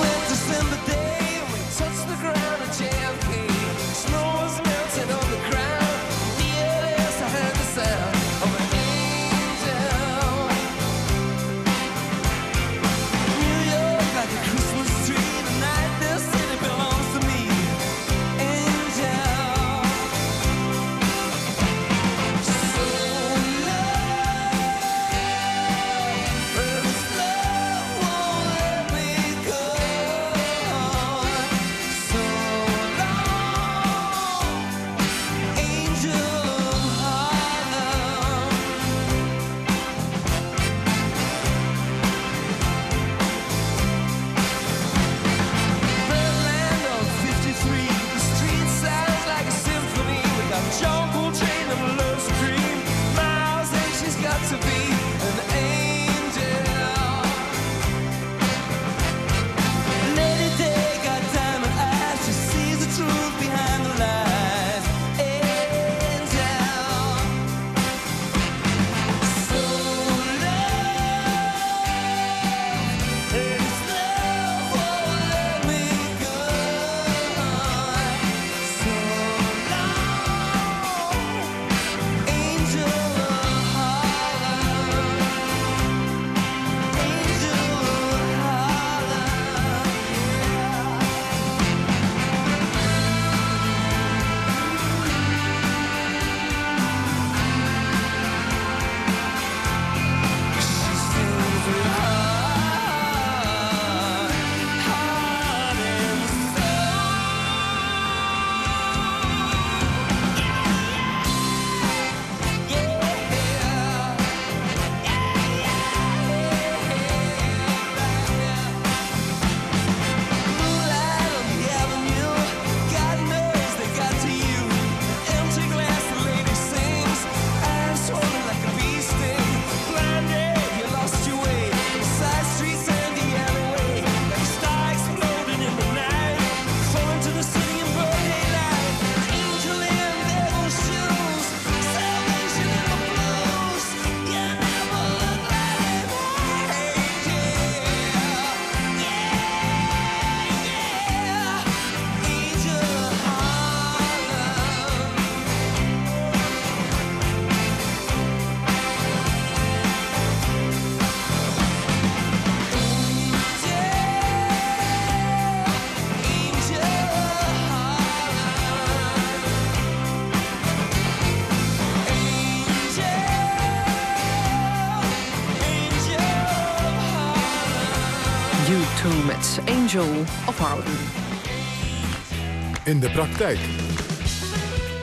In de praktijk.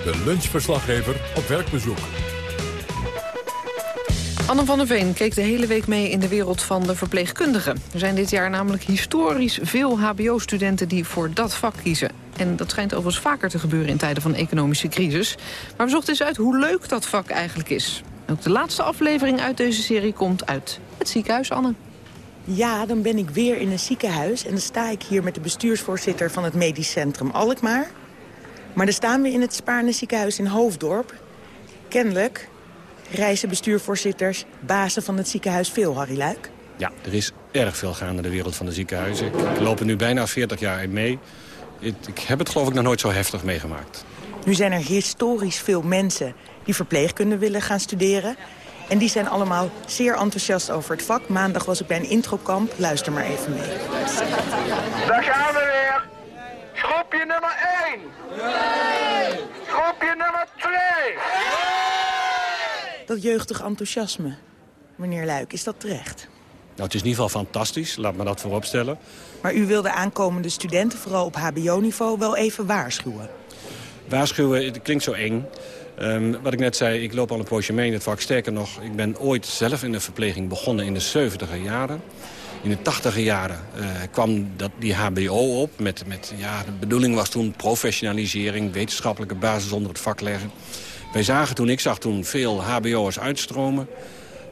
De lunchverslaggever op werkbezoek. Anne van der Veen keek de hele week mee in de wereld van de verpleegkundigen. Er zijn dit jaar namelijk historisch veel hbo-studenten die voor dat vak kiezen. En dat schijnt overigens vaker te gebeuren in tijden van economische crisis. Maar we zochten eens uit hoe leuk dat vak eigenlijk is. Ook de laatste aflevering uit deze serie komt uit het ziekenhuis, Anne. Ja, dan ben ik weer in een ziekenhuis. En dan sta ik hier met de bestuursvoorzitter van het medisch centrum Alkmaar. Maar dan staan we in het Spaarne ziekenhuis in Hoofddorp. Kennelijk reizen bestuurvoorzitters, bazen van het ziekenhuis veel, Harry Luik. Ja, er is erg veel gaande in de wereld van de ziekenhuizen. Ik loop er nu bijna 40 jaar mee. Ik heb het geloof ik nog nooit zo heftig meegemaakt. Nu zijn er historisch veel mensen die verpleegkunde willen gaan studeren. En die zijn allemaal zeer enthousiast over het vak. Maandag was ik bij een introkamp. Luister maar even mee. Daar gaan we weer. Groepje nummer 1. Nee. Groepje nummer 2. Dat jeugdig enthousiasme, meneer Luik, is dat terecht? Nou, het is in ieder geval fantastisch, laat me dat vooropstellen. Maar u wil de aankomende studenten, vooral op hbo-niveau, wel even waarschuwen. Waarschuwen, het klinkt zo eng. Um, wat ik net zei, ik loop al een poosje mee in het vak. Sterker nog, ik ben ooit zelf in de verpleging begonnen in de 70 jaren. In de 80 jaren uh, kwam dat, die hbo op. Met, met, ja, de bedoeling was toen professionalisering, wetenschappelijke basis onder het vak leggen. Wij zagen toen, ik zag toen veel hbo'ers uitstromen.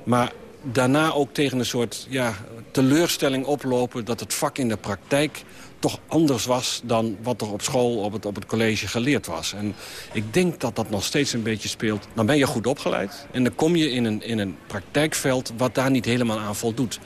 Maar daarna ook tegen een soort ja, teleurstelling oplopen... dat het vak in de praktijk toch anders was dan wat er op school, op het, op het college geleerd was. En ik denk dat dat nog steeds een beetje speelt. Dan ben je goed opgeleid en dan kom je in een, in een praktijkveld wat daar niet helemaal aan voldoet.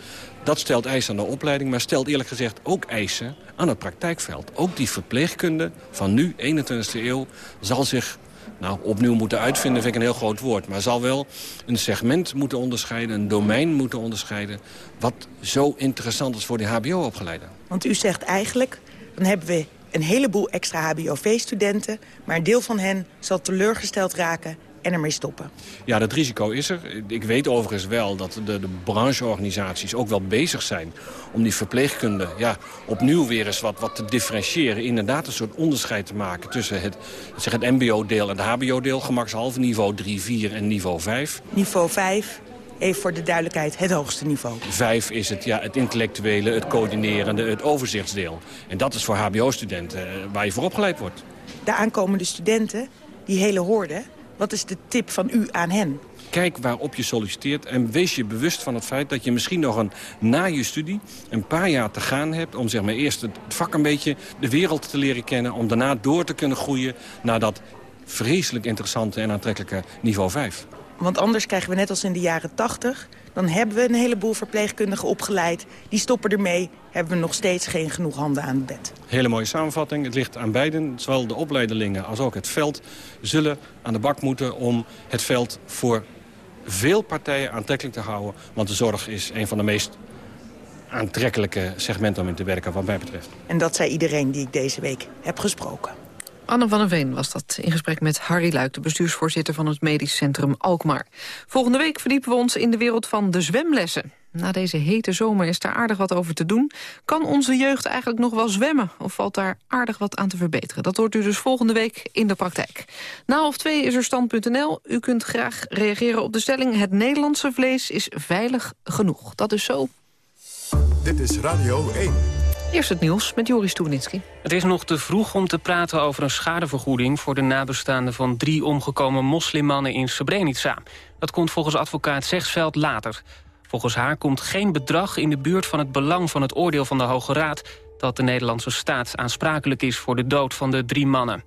Dat stelt eisen aan de opleiding, maar stelt eerlijk gezegd ook eisen aan het praktijkveld. Ook die verpleegkunde van nu, 21e eeuw, zal zich nou, opnieuw moeten uitvinden vind ik een heel groot woord. Maar zal wel een segment moeten onderscheiden, een domein moeten onderscheiden... wat zo interessant is voor die hbo-opgeleiden. Want u zegt eigenlijk, dan hebben we een heleboel extra hbov-studenten... maar een deel van hen zal teleurgesteld raken en ermee stoppen. Ja, dat risico is er. Ik weet overigens wel dat de, de brancheorganisaties ook wel bezig zijn... om die verpleegkunde ja, opnieuw weer eens wat, wat te differentiëren. Inderdaad een soort onderscheid te maken tussen het, zeg het mbo-deel en het hbo-deel. Gemakshalve niveau 3, 4 en niveau 5. Niveau 5 even voor de duidelijkheid, het hoogste niveau. Vijf is het, ja, het intellectuele, het coördinerende, het overzichtsdeel. En dat is voor hbo-studenten eh, waar je voor opgeleid wordt. De aankomende studenten, die hele hoorde, wat is de tip van u aan hen? Kijk waarop je solliciteert en wees je bewust van het feit dat je misschien nog een, na je studie een paar jaar te gaan hebt... om zeg maar, eerst het vak een beetje de wereld te leren kennen... om daarna door te kunnen groeien naar dat vreselijk interessante en aantrekkelijke niveau 5. Want anders krijgen we net als in de jaren 80... dan hebben we een heleboel verpleegkundigen opgeleid. Die stoppen ermee, hebben we nog steeds geen genoeg handen aan het bed. Hele mooie samenvatting. Het ligt aan beiden. Zowel de opleidelingen als ook het veld zullen aan de bak moeten... om het veld voor veel partijen aantrekkelijk te houden. Want de zorg is een van de meest aantrekkelijke segmenten om in te werken wat mij betreft. En dat zei iedereen die ik deze week heb gesproken. Anne van den Veen was dat in gesprek met Harry Luik... de bestuursvoorzitter van het medisch centrum Alkmaar. Volgende week verdiepen we ons in de wereld van de zwemlessen. Na deze hete zomer is daar aardig wat over te doen. Kan onze jeugd eigenlijk nog wel zwemmen? Of valt daar aardig wat aan te verbeteren? Dat hoort u dus volgende week in de praktijk. Na half twee is er stand.nl. U kunt graag reageren op de stelling... het Nederlandse vlees is veilig genoeg. Dat is zo. Dit is Radio 1. Eerst het nieuws met Joris Stubenitski. Het is nog te vroeg om te praten over een schadevergoeding... voor de nabestaanden van drie omgekomen moslimmannen in Srebrenica. Dat komt volgens advocaat Zegsveld later. Volgens haar komt geen bedrag in de buurt van het belang van het oordeel van de Hoge Raad... dat de Nederlandse staat aansprakelijk is voor de dood van de drie mannen.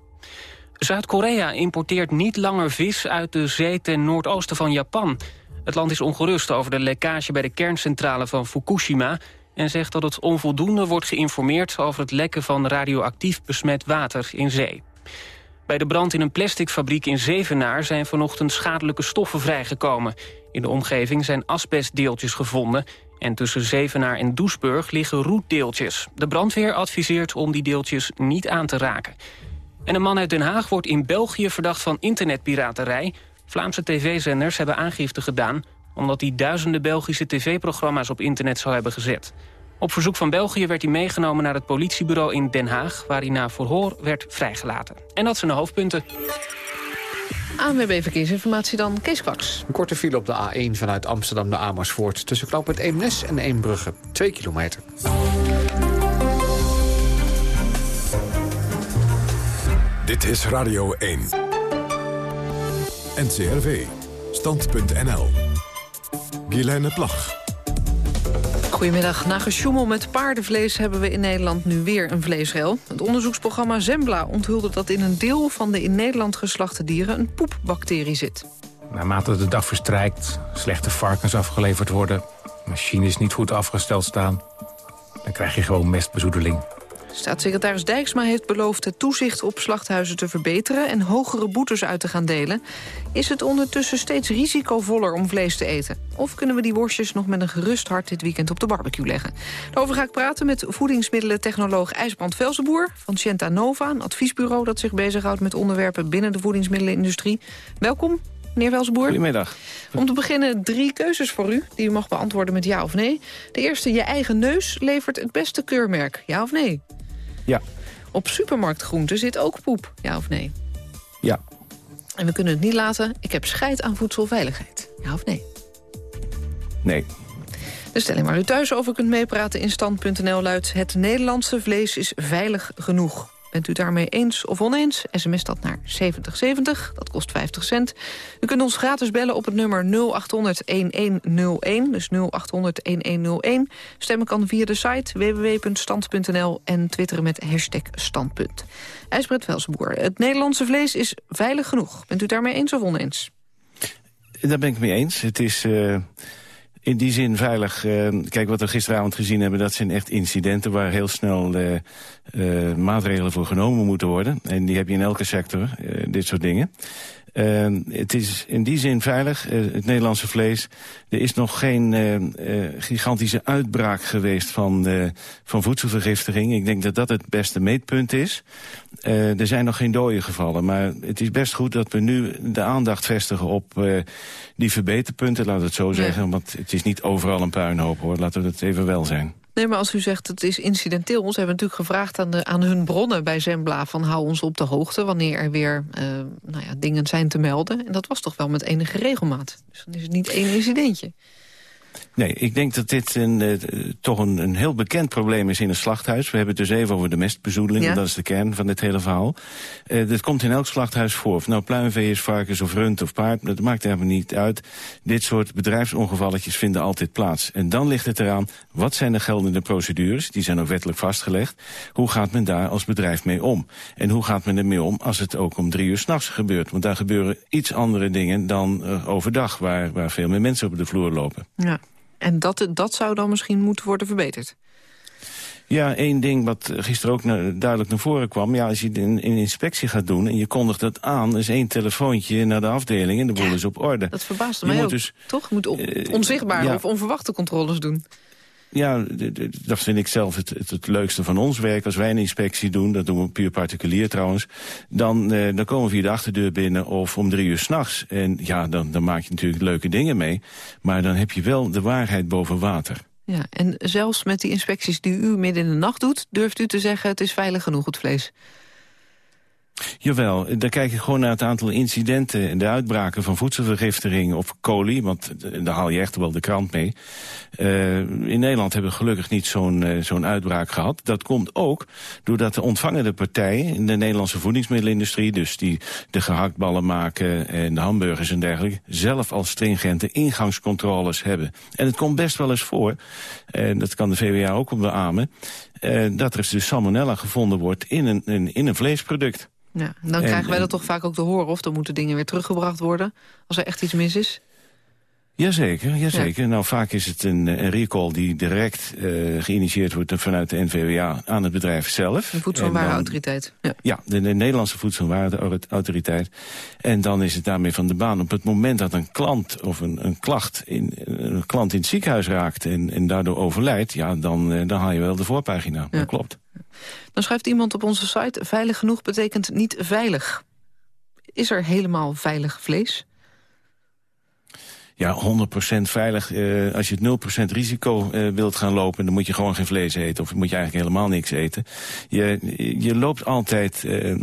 Zuid-Korea importeert niet langer vis uit de zee ten noordoosten van Japan. Het land is ongerust over de lekkage bij de kerncentrale van Fukushima en zegt dat het onvoldoende wordt geïnformeerd... over het lekken van radioactief besmet water in zee. Bij de brand in een plasticfabriek in Zevenaar... zijn vanochtend schadelijke stoffen vrijgekomen. In de omgeving zijn asbestdeeltjes gevonden... en tussen Zevenaar en Doesburg liggen roetdeeltjes. De brandweer adviseert om die deeltjes niet aan te raken. En een man uit Den Haag wordt in België verdacht van internetpiraterij. Vlaamse tv-zenders hebben aangifte gedaan omdat hij duizenden Belgische tv-programma's op internet zou hebben gezet. Op verzoek van België werd hij meegenomen naar het politiebureau in Den Haag... waar hij na verhoor werd vrijgelaten. En dat zijn de hoofdpunten. ANWB Verkeersinformatie dan, Kees Kwaks. Een korte file op de A1 vanuit Amsterdam naar Amersfoort... tussen knooppunt Eemnes en Eembrugge. 2 kilometer. Dit is Radio 1. NCRV. Stand.nl. Guilaine Plag. Goedemiddag. Na gesjoemel met paardenvlees hebben we in Nederland nu weer een vleesrel. Het onderzoeksprogramma Zembla onthulde dat in een deel van de in Nederland geslachte dieren een poepbacterie zit. Naarmate de dag verstrijkt, slechte varkens afgeleverd worden... machines niet goed afgesteld staan, dan krijg je gewoon mestbezoedeling. Staatssecretaris Dijksma heeft beloofd het toezicht op slachthuizen te verbeteren... en hogere boetes uit te gaan delen. Is het ondertussen steeds risicovoller om vlees te eten? Of kunnen we die worstjes nog met een gerust hart dit weekend op de barbecue leggen? Daarover ga ik praten met voedingsmiddelentechnoloog IJsbrand Velzenboer... van Cienta Nova, een adviesbureau dat zich bezighoudt met onderwerpen... binnen de voedingsmiddelenindustrie. Welkom, meneer Velzenboer. Goedemiddag. Om te beginnen drie keuzes voor u, die u mag beantwoorden met ja of nee. De eerste, je eigen neus levert het beste keurmerk, ja of nee? Ja. Op supermarktgroenten zit ook poep, ja of nee? Ja. En we kunnen het niet laten, ik heb scheid aan voedselveiligheid, ja of nee? Nee. De stelling waar u thuis over kunt meepraten in stand.nl luidt... het Nederlandse vlees is veilig genoeg. Bent u daarmee eens of oneens? SMS dat naar 7070, dat kost 50 cent. U kunt ons gratis bellen op het nummer 0800-1101, dus 0800-1101. Stemmen kan via de site www.stand.nl en twitteren met hashtag standpunt. IJsbret Velsenboer, het Nederlandse vlees is veilig genoeg. Bent u daarmee eens of oneens? Daar ben ik mee eens. Het is... Uh in die zin veilig. Uh, kijk, wat we gisteravond gezien hebben, dat zijn echt incidenten... waar heel snel uh, uh, maatregelen voor genomen moeten worden. En die heb je in elke sector, dit soort dingen. Het is in die zin veilig, het Nederlandse vlees. Er is nog geen gigantische uitbraak geweest van, van voedselvergiftiging. Ik denk dat dat het beste meetpunt is. er zijn nog geen doden gevallen, maar het is best goed dat we nu de aandacht vestigen op die verbeterpunten, laten we het zo zeggen. Want het is niet overal een puinhoop, hoor. Laten we het even wel zijn. Nee, maar als u zegt het is incidenteel... ze hebben natuurlijk gevraagd aan, de, aan hun bronnen bij Zembla... van hou ons op de hoogte wanneer er weer uh, nou ja, dingen zijn te melden. En dat was toch wel met enige regelmaat. Dus dan is het niet één incidentje. Nee, ik denk dat dit een, uh, toch een, een, heel bekend probleem is in een slachthuis. We hebben het dus even over de mestbezoedeling, ja. dat is de kern van dit hele verhaal. Uh, dit komt in elk slachthuis voor. Of nou pluimvee is, varkens of rund of paard, dat maakt helemaal niet uit. Dit soort bedrijfsongevalletjes vinden altijd plaats. En dan ligt het eraan, wat zijn de geldende procedures? Die zijn ook wettelijk vastgelegd. Hoe gaat men daar als bedrijf mee om? En hoe gaat men ermee om als het ook om drie uur s'nachts gebeurt? Want daar gebeuren iets andere dingen dan uh, overdag, waar, waar veel meer mensen op de vloer lopen. Ja. En dat, dat zou dan misschien moeten worden verbeterd? Ja, één ding wat gisteren ook naar, duidelijk naar voren kwam. Ja, als je een, een, inspectie gaat doen en je kondigt dat aan... is één telefoontje naar de afdeling en de boel ja, is op orde. Dat verbaast mij ook, dus, toch? Je moet on, uh, onzichtbare ja. of onverwachte controles doen. Ja, dat vind ik zelf het, het, leukste van ons werk. Als wij een inspectie doen, dat doen we puur particulier trouwens... dan, eh, dan komen we via de achterdeur binnen of om drie uur s'nachts. En ja, dan, dan maak je natuurlijk leuke dingen mee. Maar dan heb je wel de waarheid boven water. Ja, en zelfs met die inspecties die u midden in de nacht doet... durft u te zeggen het is veilig genoeg, het vlees? Jawel, daar kijk je gewoon naar het aantal incidenten... en de uitbraken van voedselvergiftiging of coli... want daar haal je echt wel de krant mee. Uh, in Nederland hebben we gelukkig niet zo'n uh, zo'n uitbraak gehad. Dat komt ook doordat de ontvangende partijen... in de Nederlandse voedingsmiddelenindustrie... dus die de gehaktballen maken en de hamburgers en dergelijke... zelf al stringente ingangscontroles hebben. En het komt best wel eens voor, en dat kan de VWA ook op beamen... Uh, dat er dus salmonella gevonden wordt in een, in, in een vleesproduct. Ja, dan en, krijgen wij dat toch vaak ook te horen... of dan moeten dingen weer teruggebracht worden als er echt iets mis is? Jazeker, jazeker. Ja. Nou, vaak is het een, een recall die direct uh, geïnitieerd wordt vanuit de NVWA aan het bedrijf zelf. De Voedselwarenautoriteit. Ja, ja de, de Nederlandse Voedselwarenautoriteit. En dan is het daarmee van de baan. Op het moment dat een klant of een, een klacht in, een klant in het ziekenhuis raakt en, en daardoor overlijdt, ja, dan, uh, dan haal je wel de voorpagina. Ja. Dat klopt. Dan schrijft iemand op onze site, veilig genoeg betekent niet veilig. Is er helemaal veilig vlees? Ja, 100% veilig. Uh, als je het 0% risico uh, wilt gaan lopen, dan moet je gewoon geen vlees eten. Of moet je eigenlijk helemaal niks eten. Je, je loopt altijd uh,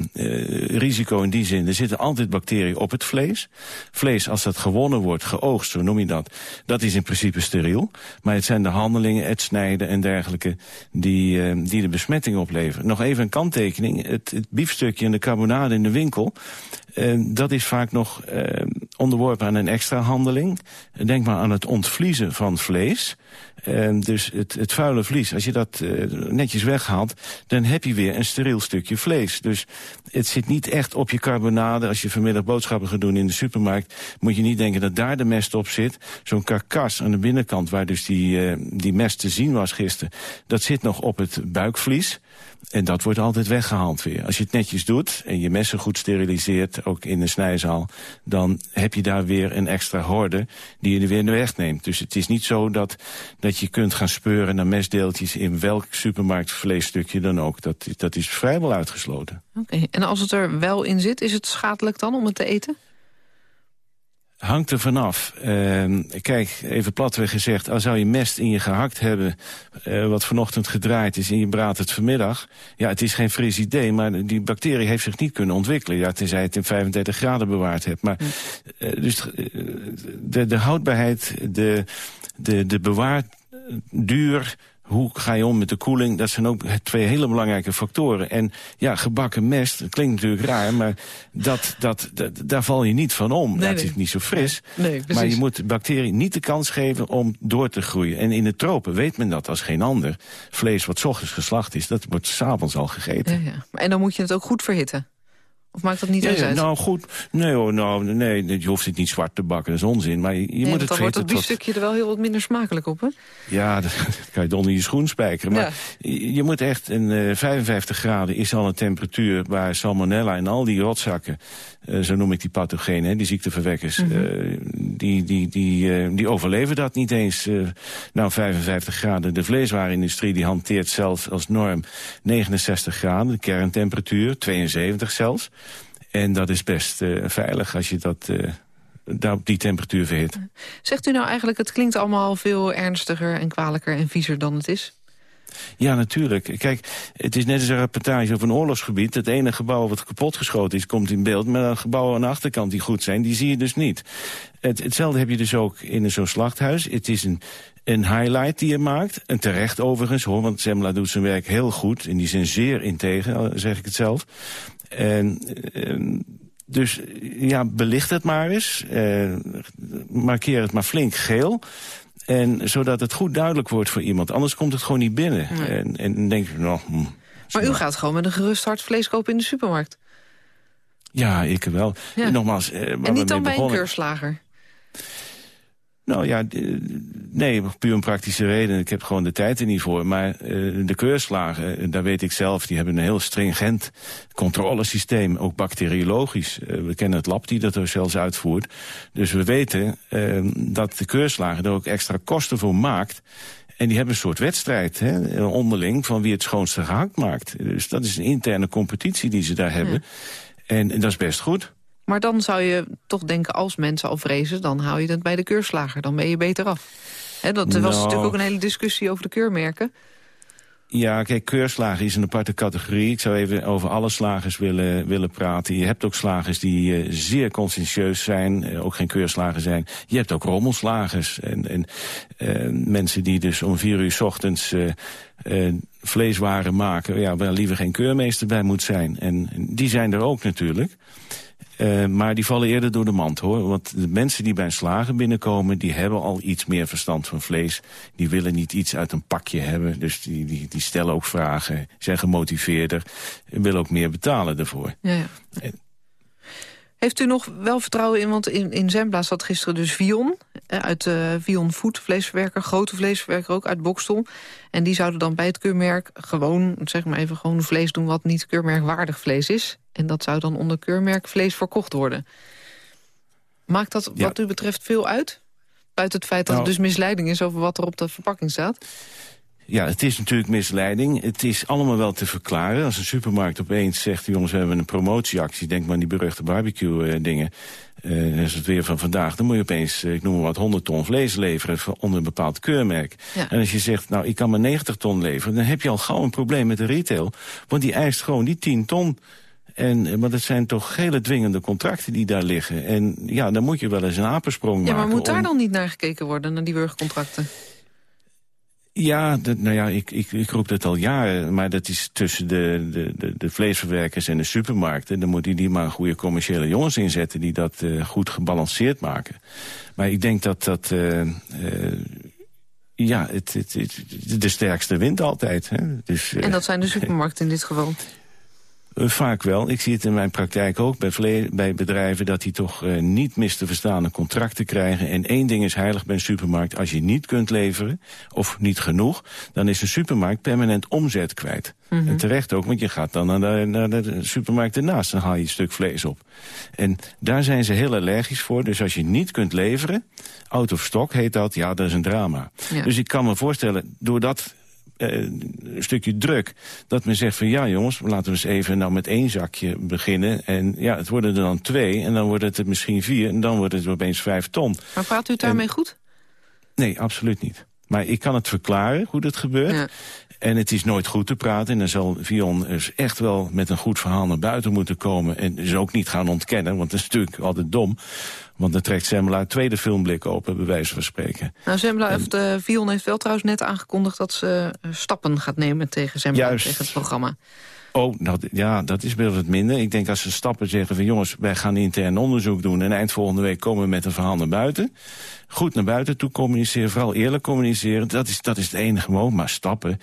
risico in die zin. Er zitten altijd bacteriën op het vlees. Vlees, als dat gewonnen wordt, geoogst, zo noem je dat, dat is in principe steriel. Maar het zijn de handelingen, het snijden en dergelijke, die, die de besmetting opleveren. Nog even een kanttekening. Het, het biefstukje en de carbonade in de winkel, dat is vaak nog onderworpen aan een extra handeling. Denk maar aan het ontvliezen van vlees. Uh, dus het, het vuile vlies, als je dat uh, netjes weghaalt... dan heb je weer een steriel stukje vlees. Dus het zit niet echt op je carbonade. Als je vanmiddag boodschappen gaat doen in de supermarkt... moet je niet denken dat daar de mest op zit. Zo'n karkas aan de binnenkant, waar dus die, uh, die mest te zien was gisteren... dat zit nog op het buikvlies. En dat wordt altijd weggehaald weer. Als je het netjes doet en je messen goed steriliseert, ook in de snijzaal... dan heb je daar weer een extra horde die je er weer in de weg neemt. Dus het is niet zo dat, dat je kunt gaan speuren naar mesdeeltjes... in welk supermarktvleesstukje dan ook. Dat, dat is vrijwel uitgesloten. Oké, en als het er wel in zit, is het schadelijk dan om het te eten? hangt er vanaf. Uh, kijk, even platweg gezegd, als zou je mest in je gehakt hebben... Uh, wat vanochtend gedraaid is en je braadt het vanmiddag... ja, het is geen fris idee, maar die bacterie heeft zich niet kunnen ontwikkelen. Ja, tenzij je het in 35 graden bewaard hebt. Maar, uh, dus de, de houdbaarheid, de, de, de bewaarduur hoe ga je om met de koeling? Dat zijn ook twee hele belangrijke factoren. En ja, gebakken mest, dat klinkt natuurlijk raar... maar dat, dat, dat daar val je niet van om. Nee, dat is niet zo fris. Nee, maar je moet de bacterie niet de kans geven om door te groeien. En in de tropen weet men dat als geen ander. Vlees wat ochtends geslacht is, dat wordt s'avonds al gegeten. Ja, ja. En dan moet je het ook goed verhitten. Of maakt dat niet ja, uit? Nou goed, nee hoor, nou, nee, je hoeft het niet zwart te bakken, dat is onzin. Maar je, je nee, moet het dan wordt dat biefstukje er wel heel wat minder smakelijk op, hè? Ja, dat, kan je onder je schoen spijkeren. Maar ja. je moet echt, een uh, 55 graden is al een temperatuur... waar salmonella en al die rotzakken, uh, zo noem ik die pathogenen, die ziekteverwekkers... Mm -hmm. uh, die, die, die, die overleven dat niet eens. nou, 55 graden. De vleeswarenindustrie die hanteert zelfs als norm 69 graden, de kerntemperatuur, 72 zelfs. En dat is best uh, veilig als je dat uh, daar op die temperatuur verhit. Zegt u nou eigenlijk, het klinkt allemaal veel ernstiger en kwalijker en viezer dan het is? Ja, natuurlijk. Kijk, het is net als een reportage over een oorlogsgebied. Het ene gebouw wat kapotgeschoten is, komt in beeld. Maar een gebouw aan de achterkant die goed zijn, die zie je dus niet. Het, hetzelfde heb je dus ook in zo'n slachthuis. Het is een, een highlight die je maakt. En terecht overigens, hoor, want Semla doet zijn werk heel goed. In die zin zeer integer, zeg ik het zelf. En, uh, dus ja, belicht het maar eens. Uh, markeer het maar flink geel. En zodat het goed duidelijk wordt voor iemand. Anders komt het gewoon niet binnen. En, en dan denk je, nou... Hm, maar u gaat gewoon met een gerust hart vlees kopen in de supermarkt? Ja, ik wel. Ja. En nogmaals... Uh, en niet dan bij een keurslager? Nou ja, nee, puur een praktische reden. Ik heb gewoon de tijd er niet voor. Maar uh, de keurslagen, daar weet ik zelf, die hebben een heel stringent controlesysteem. Ook bacteriologisch. Uh, we kennen het lab die dat er zelfs uitvoert. Dus we weten uh, dat de keurslagen er ook extra kosten voor maakt. En die hebben een soort wedstrijd, hè, onderling, van wie het schoonste gehakt maakt. Dus dat is een interne competitie die ze daar hebben. Ja. En, en dat is best goed. Maar dan zou je toch denken, als mensen al vrezen... dan hou je het bij de keurslager, dan ben je beter af. He, dat nou, was natuurlijk ook een hele discussie over de keurmerken. Ja, kijk, keurslager is een aparte categorie. Ik zou even over alle slagers willen, willen praten. Je hebt ook slagers die uh, zeer conscientieus zijn, uh, ook geen keurslager zijn. Je hebt ook rommelslagers en, en uh, mensen die dus om vier uur s ochtends vleeswaren maken... Ja, waar liever geen keurmeester bij moet zijn. En, en die zijn er ook natuurlijk. Uh, maar die vallen eerder door de mand, hoor. Want de mensen die bij een slager binnenkomen... die hebben al iets meer verstand van vlees. Die willen niet iets uit een pakje hebben. Dus die, die, die stellen ook vragen, zijn gemotiveerder... en willen ook meer betalen ervoor. Ja, ja. En, heeft u nog wel vertrouwen in, want in, in Zembla zat gisteren dus Vion... uit uh, Vion Food, vleesverwerker, grote vleesverwerker ook uit Bokstel. En die zouden dan bij het keurmerk gewoon, zeg maar even, gewoon vlees doen... wat niet keurmerkwaardig vlees is. En dat zou dan onder keurmerk vlees verkocht worden. Maakt dat ja. wat u betreft veel uit? Buiten het feit dat nou, het dus misleiding is over wat er op de verpakking staat? Ja, het is natuurlijk misleiding. Het is allemaal wel te verklaren. Als een supermarkt opeens zegt... jongens, we hebben een promotieactie... denk maar aan die beruchte barbecue-dingen... Uh, is het weer van vandaag, dan moet je opeens, ik noem maar wat, 100 ton vlees leveren onder een bepaald keurmerk. Ja. En als je zegt, nou, ik kan maar 90 ton leveren, dan heb je al gauw een probleem met de retail. Want die eist gewoon die 10 ton. En, maar dat zijn toch hele dwingende contracten die daar liggen. En ja, dan moet je wel eens een apensprong maken. Ja, maar moet daar dan niet naar gekeken worden, naar die burgercontracten? Ja, dat, nou ja, ik, ik, ik roep dat al jaren. Maar dat is tussen de, de, de, de vleesverwerkers en de supermarkten. Dan moeten die maar een goede commerciële jongens inzetten... die dat eh, goed gebalanceerd maken. Maar ik denk dat dat... eh, eh, ja, het, het, het- de sterkste wint altijd. Hè? Dus, eh, En dat zijn de supermarkten in dit geval. Eh, Vaak wel. Ik zie het in mijn praktijk ook bij, bij bedrijven... dat die toch eh, niet mis te verstaande contracten krijgen. En één ding is heilig bij een supermarkt. Als je niet kunt leveren, of niet genoeg... dan is een supermarkt permanent omzet kwijt. Mhm. En terecht ook, want je gaat dan naar de, naar de supermarkt ernaast... dan haal je een stuk vlees op. En daar zijn ze heel allergisch voor. Dus als je niet kunt leveren, out of stock heet dat... ja, dat is een drama. Ja. Dus ik kan me voorstellen, doordat een stukje druk. Dat men zegt van ja jongens, laten we eens even nou met één zakje beginnen. En ja, het worden er dan twee en dan wordt het er misschien vier... en dan wordt het opeens vijf ton. Maar praat u het daarmee goed? Nee, absoluut niet. Maar ik kan het verklaren hoe dat gebeurt. En het is nooit goed te praten. En dan zal Vion dus echt wel met een goed verhaal naar buiten moeten komen. En dus ook niet gaan ontkennen, want dat is natuurlijk altijd dom. Want dan trekt Semmela het tweede filmblik open, bij wijze van spreken. Nou, Zembla, of de Vion heeft wel trouwens net aangekondigd... dat ze eh, stappen gaat nemen tegen Zembla, Juist. tegen het programma. Oh, nou, d- ja, dat is wel wat minder. Ik denk als ze stappen zeggen van jongens, wij gaan intern onderzoek doen... en eind volgende week komen we met een verhaal naar buiten. Goed naar buiten toe communiceren, vooral eerlijk communiceren. Dat is, dat is het enige mogelijk. Maar stappen,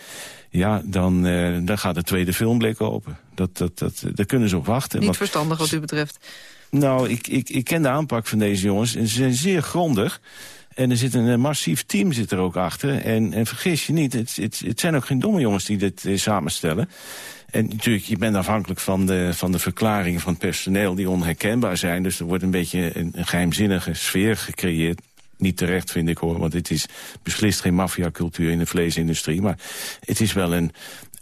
ja, dan, eh, dan gaat de tweede filmblik open. Dat, dat, dat, daar kunnen ze op wachten. Niet verstandig wat u betreft. nou, ik, ik, ik ken de aanpak van deze jongens. En ze zijn zeer grondig. En er zit een eh, massief team zit er ook achter. En, en vergis je niet, het, het, het zijn ook geen domme jongens die dit eh, samenstellen. En natuurlijk, je bent afhankelijk van de, van de verklaringen van het personeel... die onherkenbaar zijn. Dus er wordt een beetje een, een geheimzinnige sfeer gecreëerd. Niet terecht, vind ik hoor, want dit is beslist geen maffiacultuur in de vleesindustrie. Maar het is wel een,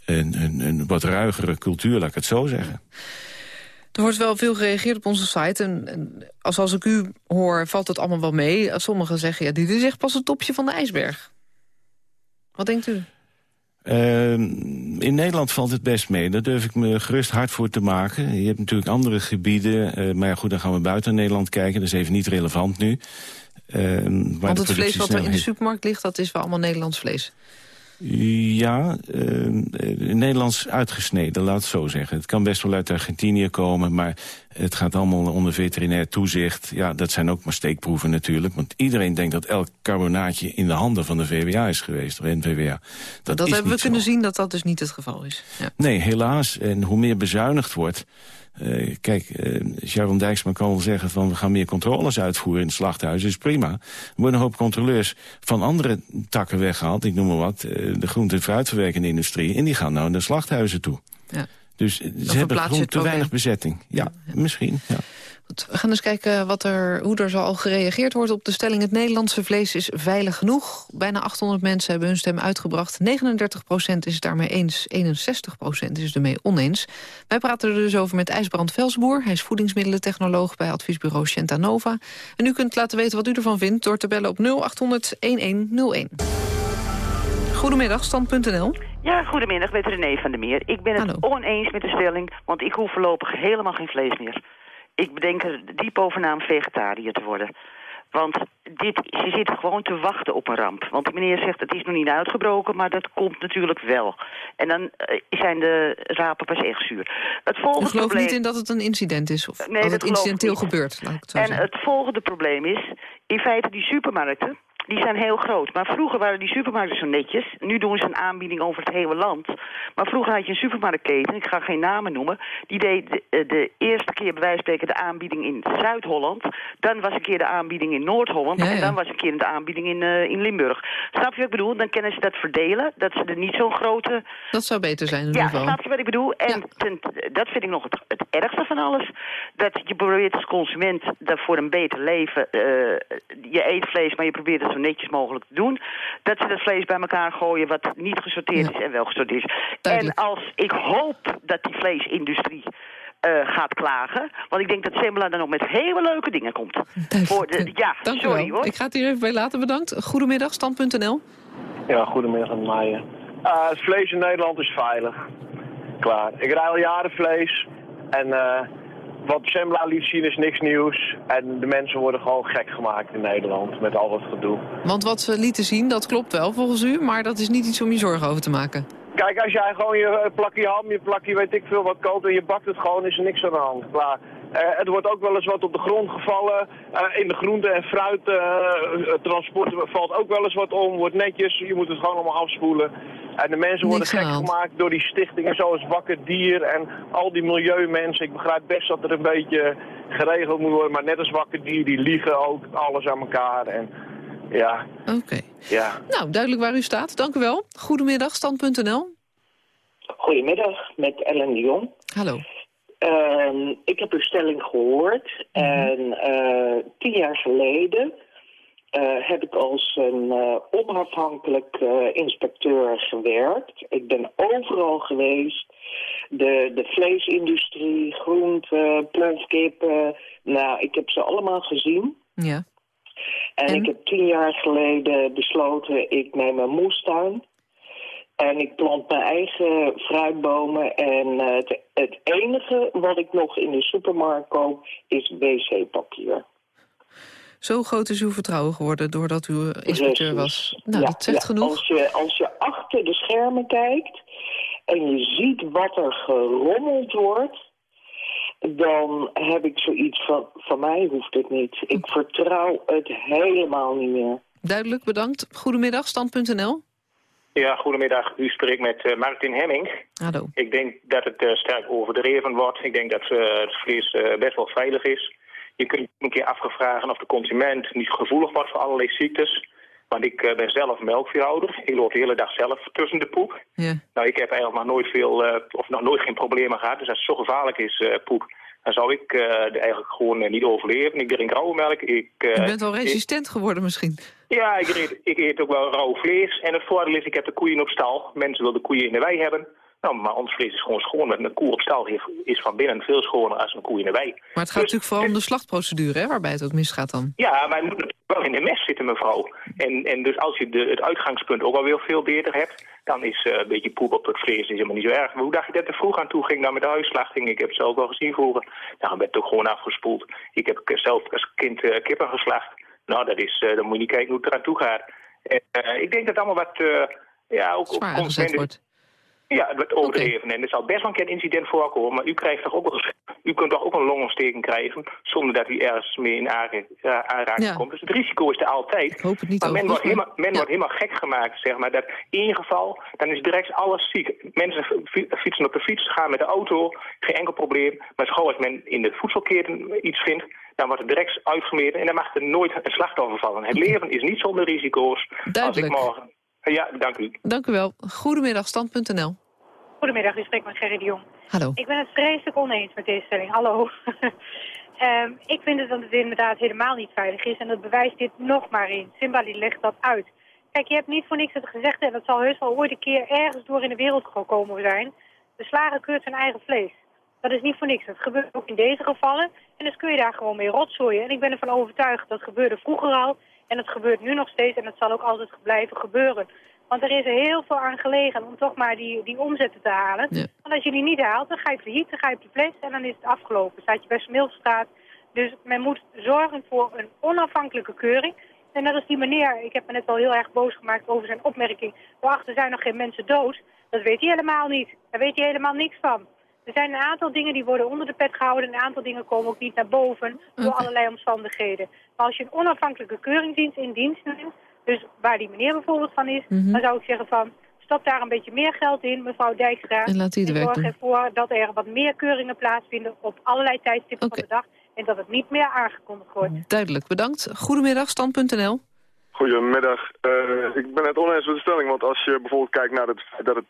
een, een, een wat ruigere cultuur, laat ik het zo zeggen. Er wordt wel veel gereageerd op onze site. En, en als, als ik u hoor, valt het allemaal wel mee. Sommigen zeggen, ja, dit is echt pas het topje van de ijsberg. Wat denkt u? Ehm, in Nederland valt het best mee. Daar durf ik me gerust hard voor te maken. Je hebt natuurlijk andere gebieden. eh, maar ja, goed, dan gaan we buiten Nederland kijken. Dat is even niet relevant nu. Ehm, Want het vlees wat er in de supermarkt ligt, dat is wel allemaal Nederlands vlees. Ja, ehm, eh, Nederlands uitgesneden, laat het zo zeggen. Het kan best wel uit Argentinië komen, maar het gaat allemaal onder veterinair toezicht. Ja, dat zijn ook maar steekproeven natuurlijk. Want iedereen denkt dat elk carbonaatje in de handen van de VWA is geweest, of NVWA. Dat, Dat, hebben we zo. kunnen zien dat dat dus niet het geval is. Ja. Nee, helaas. En hoe meer bezuinigd wordt... eh, kijk, eh Sharon Dijksma kan wel zeggen van we gaan meer controles uitvoeren in het slachthuis. is prima. Er worden een hoop controleurs van andere takken weggehaald. Ik noem maar wat, eh, de groente- en fruitverwerkende industrie. En die gaan nou naar de slachthuizen toe. Ja. Dus ze hebben gewoon te weinig bezetting. Ja, misschien. Ja. Goed, we gaan eens kijken wat er, hoe er zo al gereageerd wordt op de stelling... het Nederlandse vlees is veilig genoeg. Bijna 800 mensen hebben hun stem uitgebracht. 39% is het daarmee eens, 61% is het ermee oneens. Wij praten er dus over met IJsbrand Velsboer. Hij is voedingsmiddelentechnoloog bij adviesbureau Centanova. En u kunt laten weten wat u ervan vindt... door te bellen op 0800-1101. Goedemiddag, stand.nl. Ja, goedemiddag, met René van der Meer. Ik ben het oneens met de stelling, want ik hoef voorlopig helemaal geen vlees meer. Ik bedenk er diep over na om vegetariër te worden. Want dit, ze zitten gewoon te wachten op een ramp. Want die meneer zegt het is nog niet uitgebroken, maar dat komt natuurlijk wel. En dan eh, zijn de rapen pas echt zuur. Het Ik volgende geloof probleem... niet in dat het een incident is. Of Nee, dat dat het ik incidenteel niet. gebeurt, laat ik het zo En zeggen. het volgende probleem is, in feite die supermarkten, die zijn heel groot. Maar vroeger waren die supermarkten zo netjes. Nu doen ze een aanbieding over het hele land. Maar vroeger had je een supermarktketen, ik ga geen namen noemen... die deed de, eh, de eerste keer bij wijze van spreken de aanbieding in Zuid-Holland. Dan was een keer de aanbieding in Noord-Holland. Ja, ja. En dan was een keer de aanbieding in, eh, in Limburg. Snap je wat ik bedoel? Dan kunnen ze dat verdelen. Dat ze er niet zo'n grote... Dat zou beter zijn in ieder Ja, geval. snap je wat ik bedoel? En ten- dat vind ik nog het, het ergste van alles. Dat je probeert als consument dat voor een beter leven... eh, je eet vlees, maar je probeert het zo netjes mogelijk te doen. Dat ze dat vlees bij elkaar gooien wat niet gesorteerd is en wel gesorteerd is. En als ik hoop dat die vleesindustrie uh, gaat klagen. Want ik denk dat Sembla dan nog met hele leuke dingen komt. Voor de, ja, Dank sorry hoor. Ik ga het hier even bij laten. Bedankt. Goedemiddag, stand.nl. Ja, goedemiddag Maier. Uh, het vlees in Nederland is veilig. Klaar. Ik rij al jaren vlees. En uh, wat Sembla liet zien is niks nieuws. En de mensen worden gewoon gek gemaakt in Nederland met al dat gedoe. Want wat ze lieten zien, dat klopt wel volgens u. Maar dat is niet iets om je zorgen over te maken. Kijk, als jij gewoon je plakje ham, je plakje weet ik veel wat koopt en je bakt het gewoon, is er niks aan de hand. Klaar. Uh, het wordt ook wel eens wat op de grond gevallen. Uh, in de groente- en fruittransport uh, valt ook wel eens wat om. Wordt netjes, je moet het gewoon allemaal afspoelen. En de mensen worden gek gemaakt door die stichtingen zoals Wakker Dier en al die milieumensen. Ik begrijp best dat er een beetje geregeld moet worden, maar net als Wakker Dier, die liegen ook alles aan elkaar. En ja. Oké. Ja. Nou, duidelijk waar u staat. Dank u wel. Goedemiddag, stand.nl. Goedemiddag, met Ellen de Jong. Hallo. Uh, ik heb uw stelling gehoord. Mm -hmm. En uh, tien jaar geleden uh, heb ik als een uh, onafhankelijk inspecteur gewerkt. Ik ben overal geweest. De, de vleesindustrie, groenten, plofkippen. Nou, ik heb ze allemaal gezien. Ja. En, en, ik heb tien jaar geleden besloten, ik neem een moestuin. En ik plant mijn eigen fruitbomen. En uh, het, het, enige wat ik nog in de supermarkt koop is wc-papier. Zo groot is uw vertrouwen geworden doordat u inspecteur was. Nou, ja, dat zegt ja. genoeg. Als je, als je achter de schermen kijkt en je ziet wat er gerommeld wordt dan heb ik zoiets van, van mij hoeft het niet. Ik vertrouw het helemaal niet meer. Duidelijk, bedankt. Goedemiddag, stand.nl. Ja, goedemiddag. U spreekt met uh, Martin Hemming. Hallo. Ik denk dat het uh, sterk overdreven wordt. Ik denk dat uh, het vlees best wel veilig is. Je kunt een keer afgevragen of de consument niet gevoelig wordt voor allerlei ziektes. Want ik ben zelf melkveehouder. Ik loop de hele dag zelf tussen de poep. Ja. Nou, ik heb eigenlijk nog nooit veel, of nog nooit geen problemen gehad. Dus als het zo gevaarlijk is, poep, dan zou ik eigenlijk gewoon niet overleven. Ik drink rauwe melk. Ik, Je bent wel resistent ik... geworden misschien. Ja, ik eet, ik eet ook wel rauw vlees. En het voordeel is, ik heb de koeien op stal. Mensen willen de koeien in de wei hebben. Nou, maar ons vlees is gewoon schoon. Met een koe op stal is van binnen veel schoner als een koe in de wei. Maar het gaat dus, natuurlijk vooral om de slachtprocedure, hè, waarbij het ook misgaat dan. Ja, maar het moet wel in de mes zitten, mevrouw. En, en dus als je de, het uitgangspunt ook alweer veel beter hebt... dan is uh, een beetje poep op het vlees is helemaal niet zo erg. Maar hoe dacht je dat er vroeg aan toe ging dan met de huisslachting? Ik heb het zelf wel gezien vroeger. Nou, dan werd het ook gewoon afgespoeld. Ik heb zelf als kind uh, kippen geslacht. Nou, dat is, uh, dan moet je niet kijken hoe het eraan toe gaat. En, ik denk dat allemaal wat... ja, ook, Zwaar aangezet wordt. Ja, het wordt overdreven. Okay. En er zal best wel een keer een incident voorkomen. Maar u, krijgt toch ook u kunt toch ook een longontsteking krijgen... zonder dat u ergens mee in aanraking ja. komt. Dus het risico is er altijd. Ik hoop het niet maar men, wordt helemaal, men ja. wordt helemaal gek gemaakt, zeg maar. Dat in je geval, dan is direct alles ziek. Mensen fietsen op de fiets, gaan met de auto, geen enkel probleem. Maar zo als men in de voedselketen iets vindt... dan wordt het direct uitgemeten en dan mag er nooit een slachtoffer vallen. Het leven is niet zonder risico's. Duidelijk. Als ik morgen... Ja, dank u. Dank u wel. Goedemiddag, stand.nl. Goedemiddag, u spreekt met Gerrit de Jong. Hallo. Ik ben het vreselijk oneens met deze stelling. Hallo. um, ik vind het dat het inderdaad helemaal niet veilig is. En dat bewijst dit nog maar eens. Simba die legt dat uit. Kijk, je hebt niet voor niks het gezegd. En dat zal heus wel ooit een keer ergens door in de wereld gekomen zijn. De slager keurt zijn eigen vlees. Dat is niet voor niks. Dat gebeurt ook in deze gevallen. En dus kun je daar gewoon mee rotzooien. En ik ben ervan overtuigd dat gebeurde vroeger al. En het gebeurt nu nog steeds. En het zal ook altijd blijven gebeuren. Want er is er heel veel aan gelegen om toch maar die, die omzetten te halen. Ja. Want als je die niet haalt, dan ga je failliet, dan ga je op de fles en dan is het afgelopen. Staat je bij Smilstraat. Dus men moet zorgen voor een onafhankelijke keuring. En dat is die meneer, ik heb me net al heel erg boos gemaakt over zijn opmerking. Waarachter zijn nog geen mensen dood. Dat weet hij helemaal niet. Daar weet hij helemaal niks van. Er zijn een aantal dingen die worden onder de pet gehouden. En een aantal dingen komen ook niet naar boven door okay. allerlei omstandigheden. Maar als je een onafhankelijke keuringdienst in dienst neemt, dus waar die meneer bijvoorbeeld van is, mm -hmm. dan zou ik zeggen van... stop daar een beetje meer geld in, mevrouw Dijkstra. En laat die het zorg doen. ervoor dat er wat meer keuringen plaatsvinden op allerlei tijdstippen okay. van de dag. En dat het niet meer aangekondigd wordt. Duidelijk, bedankt. Goedemiddag, stand.nl. Goedemiddag. Uh, ik ben het oneens met de stelling, want als je bijvoorbeeld kijkt naar het feit dat het,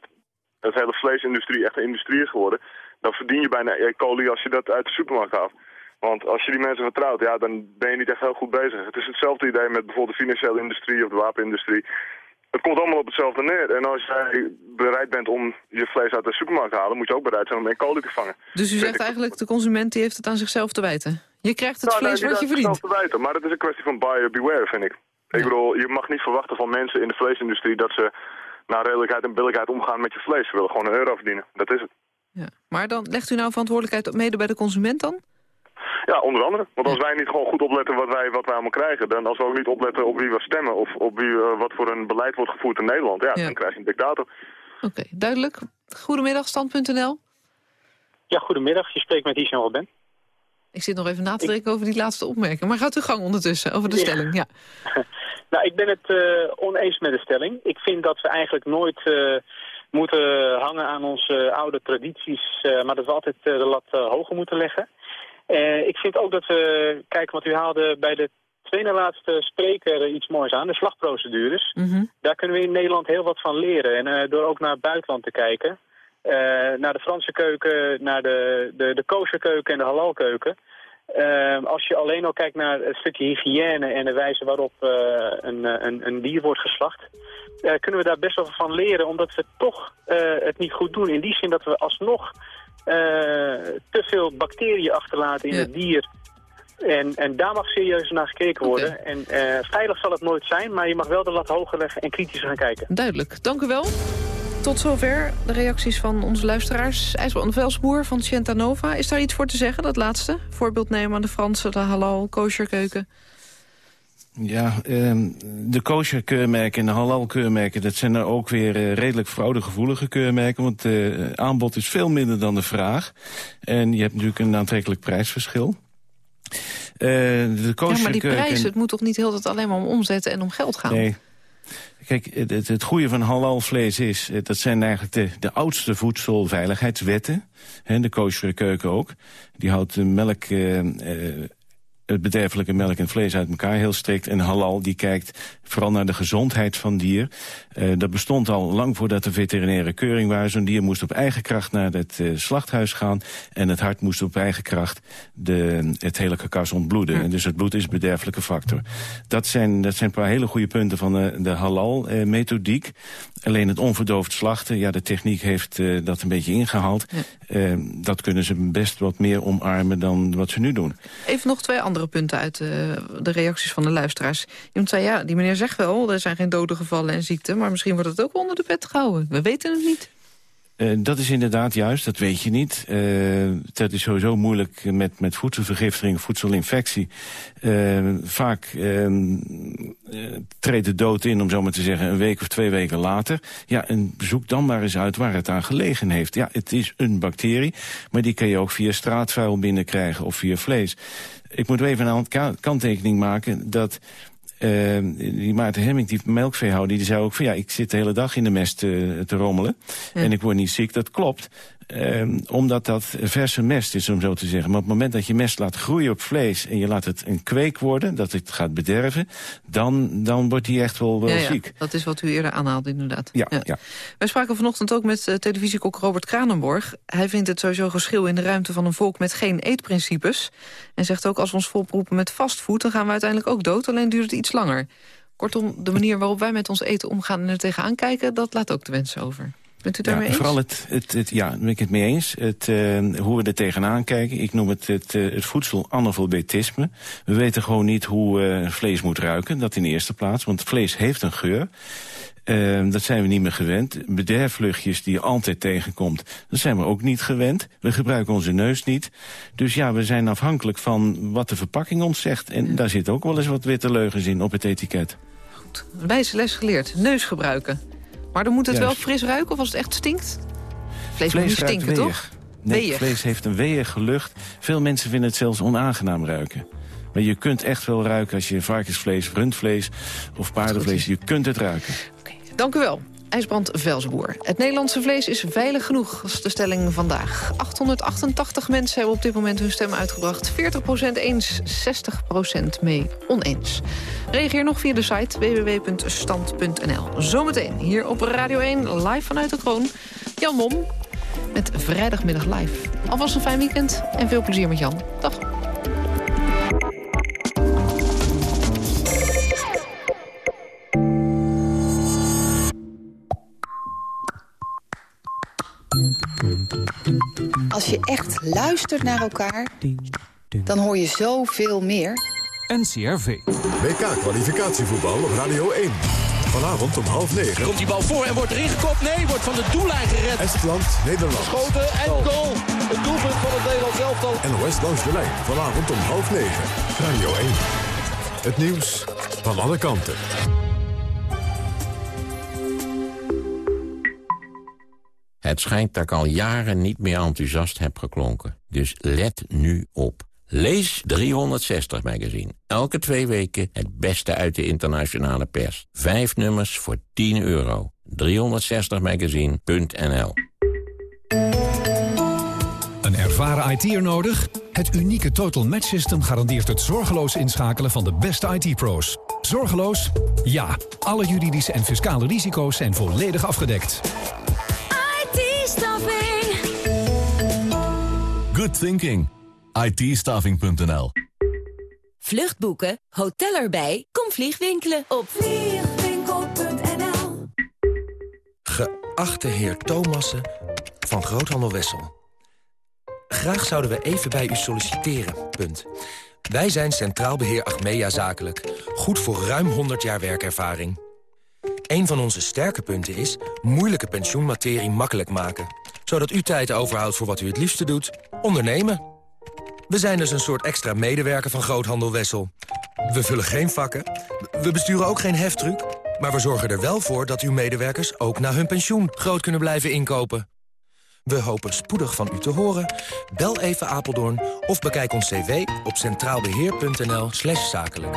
het hele vleesindustrie echt een industrie is geworden, dan verdien je bijna E. coli als je dat uit de supermarkt haalt. Want als je die mensen vertrouwt, ja, dan ben je niet echt heel goed bezig. Het is hetzelfde idee met bijvoorbeeld de financiële industrie of de wapenindustrie. Het komt allemaal op hetzelfde neer. En als jij bereid bent om je vlees uit de supermarkt te halen... moet je ook bereid zijn om een kolie te vangen. Dus u zegt eigenlijk, de consument die heeft het aan zichzelf te wijten? Je krijgt het nou, vlees nee, wat je verdient? te wijten, maar het is een kwestie van buyer beware, vind ik. Ik bedoel, je mag niet verwachten van mensen in de vleesindustrie... dat ze naar redelijkheid en billigheid omgaan met je vlees. Ze willen gewoon een euro verdienen. Dat is het. Ja. Maar dan legt u nou verantwoordelijkheid mede bij de consument dan? Ja, onder andere. Want als wij niet gewoon goed opletten wat wij, wat wij allemaal krijgen... dan als we ook niet opletten op wie we stemmen... of op wie, eh, wat voor een beleid wordt gevoerd in Nederland... ja, dan krijg je een dictator. Oké, duidelijk. Goedemiddag, stand.nl. Ja, goedemiddag. Je spreekt met Ishan Robben. Ik zit nog even na te denken over die laatste opmerking. Maar gaat u gang ondertussen, over de Ja. stelling. Ja. Nou, ik ben het eh, oneens met de stelling. Ik vind dat we eigenlijk nooit eh, moeten hangen aan onze oude tradities... eh, maar dat we altijd eh, de lat eh, hoger moeten leggen. Ik vind ook dat we, kijk wat u haalde bij de tweede laatste spreker iets moois aan, de slagprocedures. Daar kunnen we in Nederland heel wat van leren. En door ook naar het buitenland te kijken, naar de Franse keuken, naar de, de, de kosherkeuken en de halalkeuken. Eh, als je alleen al kijkt naar het stukje hygiëne en de wijze waarop eh, een, eh, een, een dier wordt geslacht, eh, kunnen we daar best wel van leren, omdat we toch het niet goed doen. In die zin dat we alsnog te veel bacteriën achterlaten in het dier. En, en daar mag serieus naar gekeken worden. En veilig zal het nooit zijn, maar je mag wel de lat hoger leggen en kritisch gaan kijken. Duidelijk, dank u wel. Tot zover de reacties van onze luisteraars. IJsbrand Velsboer van Cienta Nova. Is daar iets voor te zeggen, dat laatste? Voorbeeld nemen aan de Franse, de halal, kosherkeuken. Ja, ehm, de kosher-keurmerken en de halal-keurmerken... dat zijn er ook weer eh, redelijk fraudegevoelige keurmerken... want het aanbod is veel minder dan de vraag. En je hebt natuurlijk een aantrekkelijk prijsverschil. Eh, de Ja, maar die prijs, het moet toch niet heel tijd alleen maar om omzetten en om geld gaan? Nee. Kijk, het, het, goede van halalvlees is... eh, dat zijn eigenlijk de, de oudste voedselveiligheidswetten. De kosher keuken ook. Die houdt melk... eh, eh, het bederfelijke melk en vlees uit elkaar heel strikt. En halal die kijkt vooral naar de gezondheid van dier. Eh, dat bestond al lang voordat er veterinaire keuring was. Zo'n dier moest op eigen kracht naar het eh, slachthuis gaan. En het hart moest op eigen kracht de, het hele karkas ontbloeden. En dus het bloed is een bederfelijke factor. Dat zijn, dat zijn een paar hele goede punten van eh, de halal-methodiek. Alleen het onverdoofd slachten, ja, de techniek heeft dat een beetje ingehaald. Eh, dat kunnen ze best wat meer omarmen dan wat ze nu doen. Even nog twee andere punten uit eh, de reacties van de luisteraars. Iemand zei, ja, die meneer zegt wel, er zijn geen doden gevallen en ziekten... maar misschien wordt het ook onder de pet gehouden. We weten het niet. Eh, dat is inderdaad juist, dat weet je niet. Eh, dat is sowieso moeilijk met, met voedselvergiftiging, voedselinfectie. Eh, vaak eh, eh, treedt de dood in, om zo maar te zeggen, een week of twee weken later. Ja, en zoek dan maar eens uit waar het aan gelegen heeft. Ja, het is een bacterie, maar die kan je ook via straatvuil binnenkrijgen of via vlees. Ik moet even een ka- kanttekening maken dat... Uh, die Maarten Hemming, die melkveehouder, die zei ook van ja, ik zit de hele dag in de mest uh, te rommelen. En ik word niet ziek, dat klopt. Uh, omdat dat verse mest is, om zo te zeggen. Maar op het moment dat je mest laat groeien op vlees... en je laat het een kweek worden, dat het gaat bederven... dan, dan wordt hij echt wel, wel ja, ja, ziek. dat is wat u eerder aanhaalde, inderdaad. Ja, ja. Wij spraken vanochtend ook met uh, televisiekok Robert Kranenborg. Hij vindt het sowieso geschil in de ruimte van een volk met geen eetprincipes. En zegt ook, als we ons volproepen met fastfood... dan gaan we uiteindelijk ook dood, alleen duurt het iets langer. Kortom, de manier waarop wij met ons eten omgaan en er tegenaan kijken... dat laat ook de wensen over. Bent u daarmee ja, eens? Vooral het, het, het, ja, daar ben ik het mee eens. Het, uh, hoe we er tegenaan kijken. Ik noem het het, uh, het voedselanalfabetisme. We weten gewoon niet hoe uh, vlees moet ruiken. Dat in de eerste plaats. Want vlees heeft een geur. Uh, dat zijn we niet meer gewend. Bederfluchtjes die je altijd tegenkomt, dat zijn we ook niet gewend. We gebruiken onze neus niet. Dus ja, we zijn afhankelijk van wat de verpakking ons zegt. En ja. daar zit ook wel eens wat witte leugens in op het etiket. Goed, wijze les geleerd. Neus gebruiken. Maar dan moet het Juist. wel fris ruiken of als het echt stinkt? Vlees, vlees moet niet stinken, toch? Nee, weeg. vlees heeft een weeige lucht. Veel mensen vinden het zelfs onaangenaam ruiken. Maar je kunt echt wel ruiken als je varkensvlees, rundvlees of paardenvlees... je kunt het ruiken. Okay. Dank u wel. IJsbrand Velsboer. Het Nederlandse vlees is veilig genoeg, is de stelling vandaag. 888 mensen hebben op dit moment hun stem uitgebracht. 40% eens, 60% mee oneens. Reageer nog via de site www.stand.nl. Zometeen hier op Radio 1, live vanuit de kroon. Jan Mom met Vrijdagmiddag Live. Alvast een fijn weekend en veel plezier met Jan. Dag. Als je echt luistert naar elkaar, dan hoor je zoveel meer. NCRV. WK-kwalificatievoetbal op Radio 1. Vanavond om half negen. Komt die bal voor en wordt erin gekopt? Nee, wordt van de doellijn gered. Estland, Nederland. Schoten en goal. Het doelpunt van het Nederlands elftal. NOS langs de lijn. Vanavond om half negen. Radio 1. Het nieuws van alle kanten. Het schijnt dat ik al jaren niet meer enthousiast heb geklonken. Dus let nu op. Lees 360 magazine. Elke twee weken het beste uit de internationale pers. Vijf nummers voor 10 euro. 360magazine.nl Een ervaren IT'er nodig? Het unieke Total Match System garandeert het zorgeloos inschakelen van de beste IT-pro's. Zorgeloos? Ja. Alle juridische en fiscale risico's zijn volledig afgedekt. IT-staffing. Good thinking itstaving.nl Vluchtboeken, hotel erbij, kom vliegwinkelen op vliegwinkel.nl Geachte heer Thomassen van Groothandel Wessel. Graag zouden we even bij u solliciteren, punt. Wij zijn Centraal Beheer Achmea Zakelijk. Goed voor ruim 100 jaar werkervaring. Een van onze sterke punten is moeilijke pensioenmaterie makkelijk maken. Zodat u tijd overhoudt voor wat u het liefste doet, ondernemen. We zijn dus een soort extra medewerker van Groothandel Wessel. We vullen geen vakken, we besturen ook geen heftruck... maar we zorgen er wel voor dat uw medewerkers ook na hun pensioen groot kunnen blijven inkopen. We hopen spoedig van u te horen. Bel even Apeldoorn of bekijk ons cv op centraalbeheer.nl zakelijk.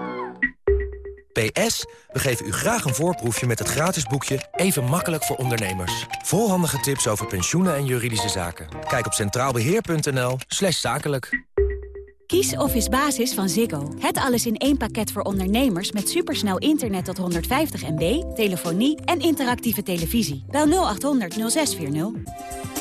PS, we geven u graag een voorproefje met het gratis boekje Even makkelijk voor ondernemers. Volhandige tips over pensioenen en juridische zaken. Kijk op centraalbeheer.nl slash zakelijk. Kies Office Basis van Ziggo. Het alles in één pakket voor ondernemers met supersnel internet tot 150 MB, telefonie en interactieve televisie. Bel 0800 0640.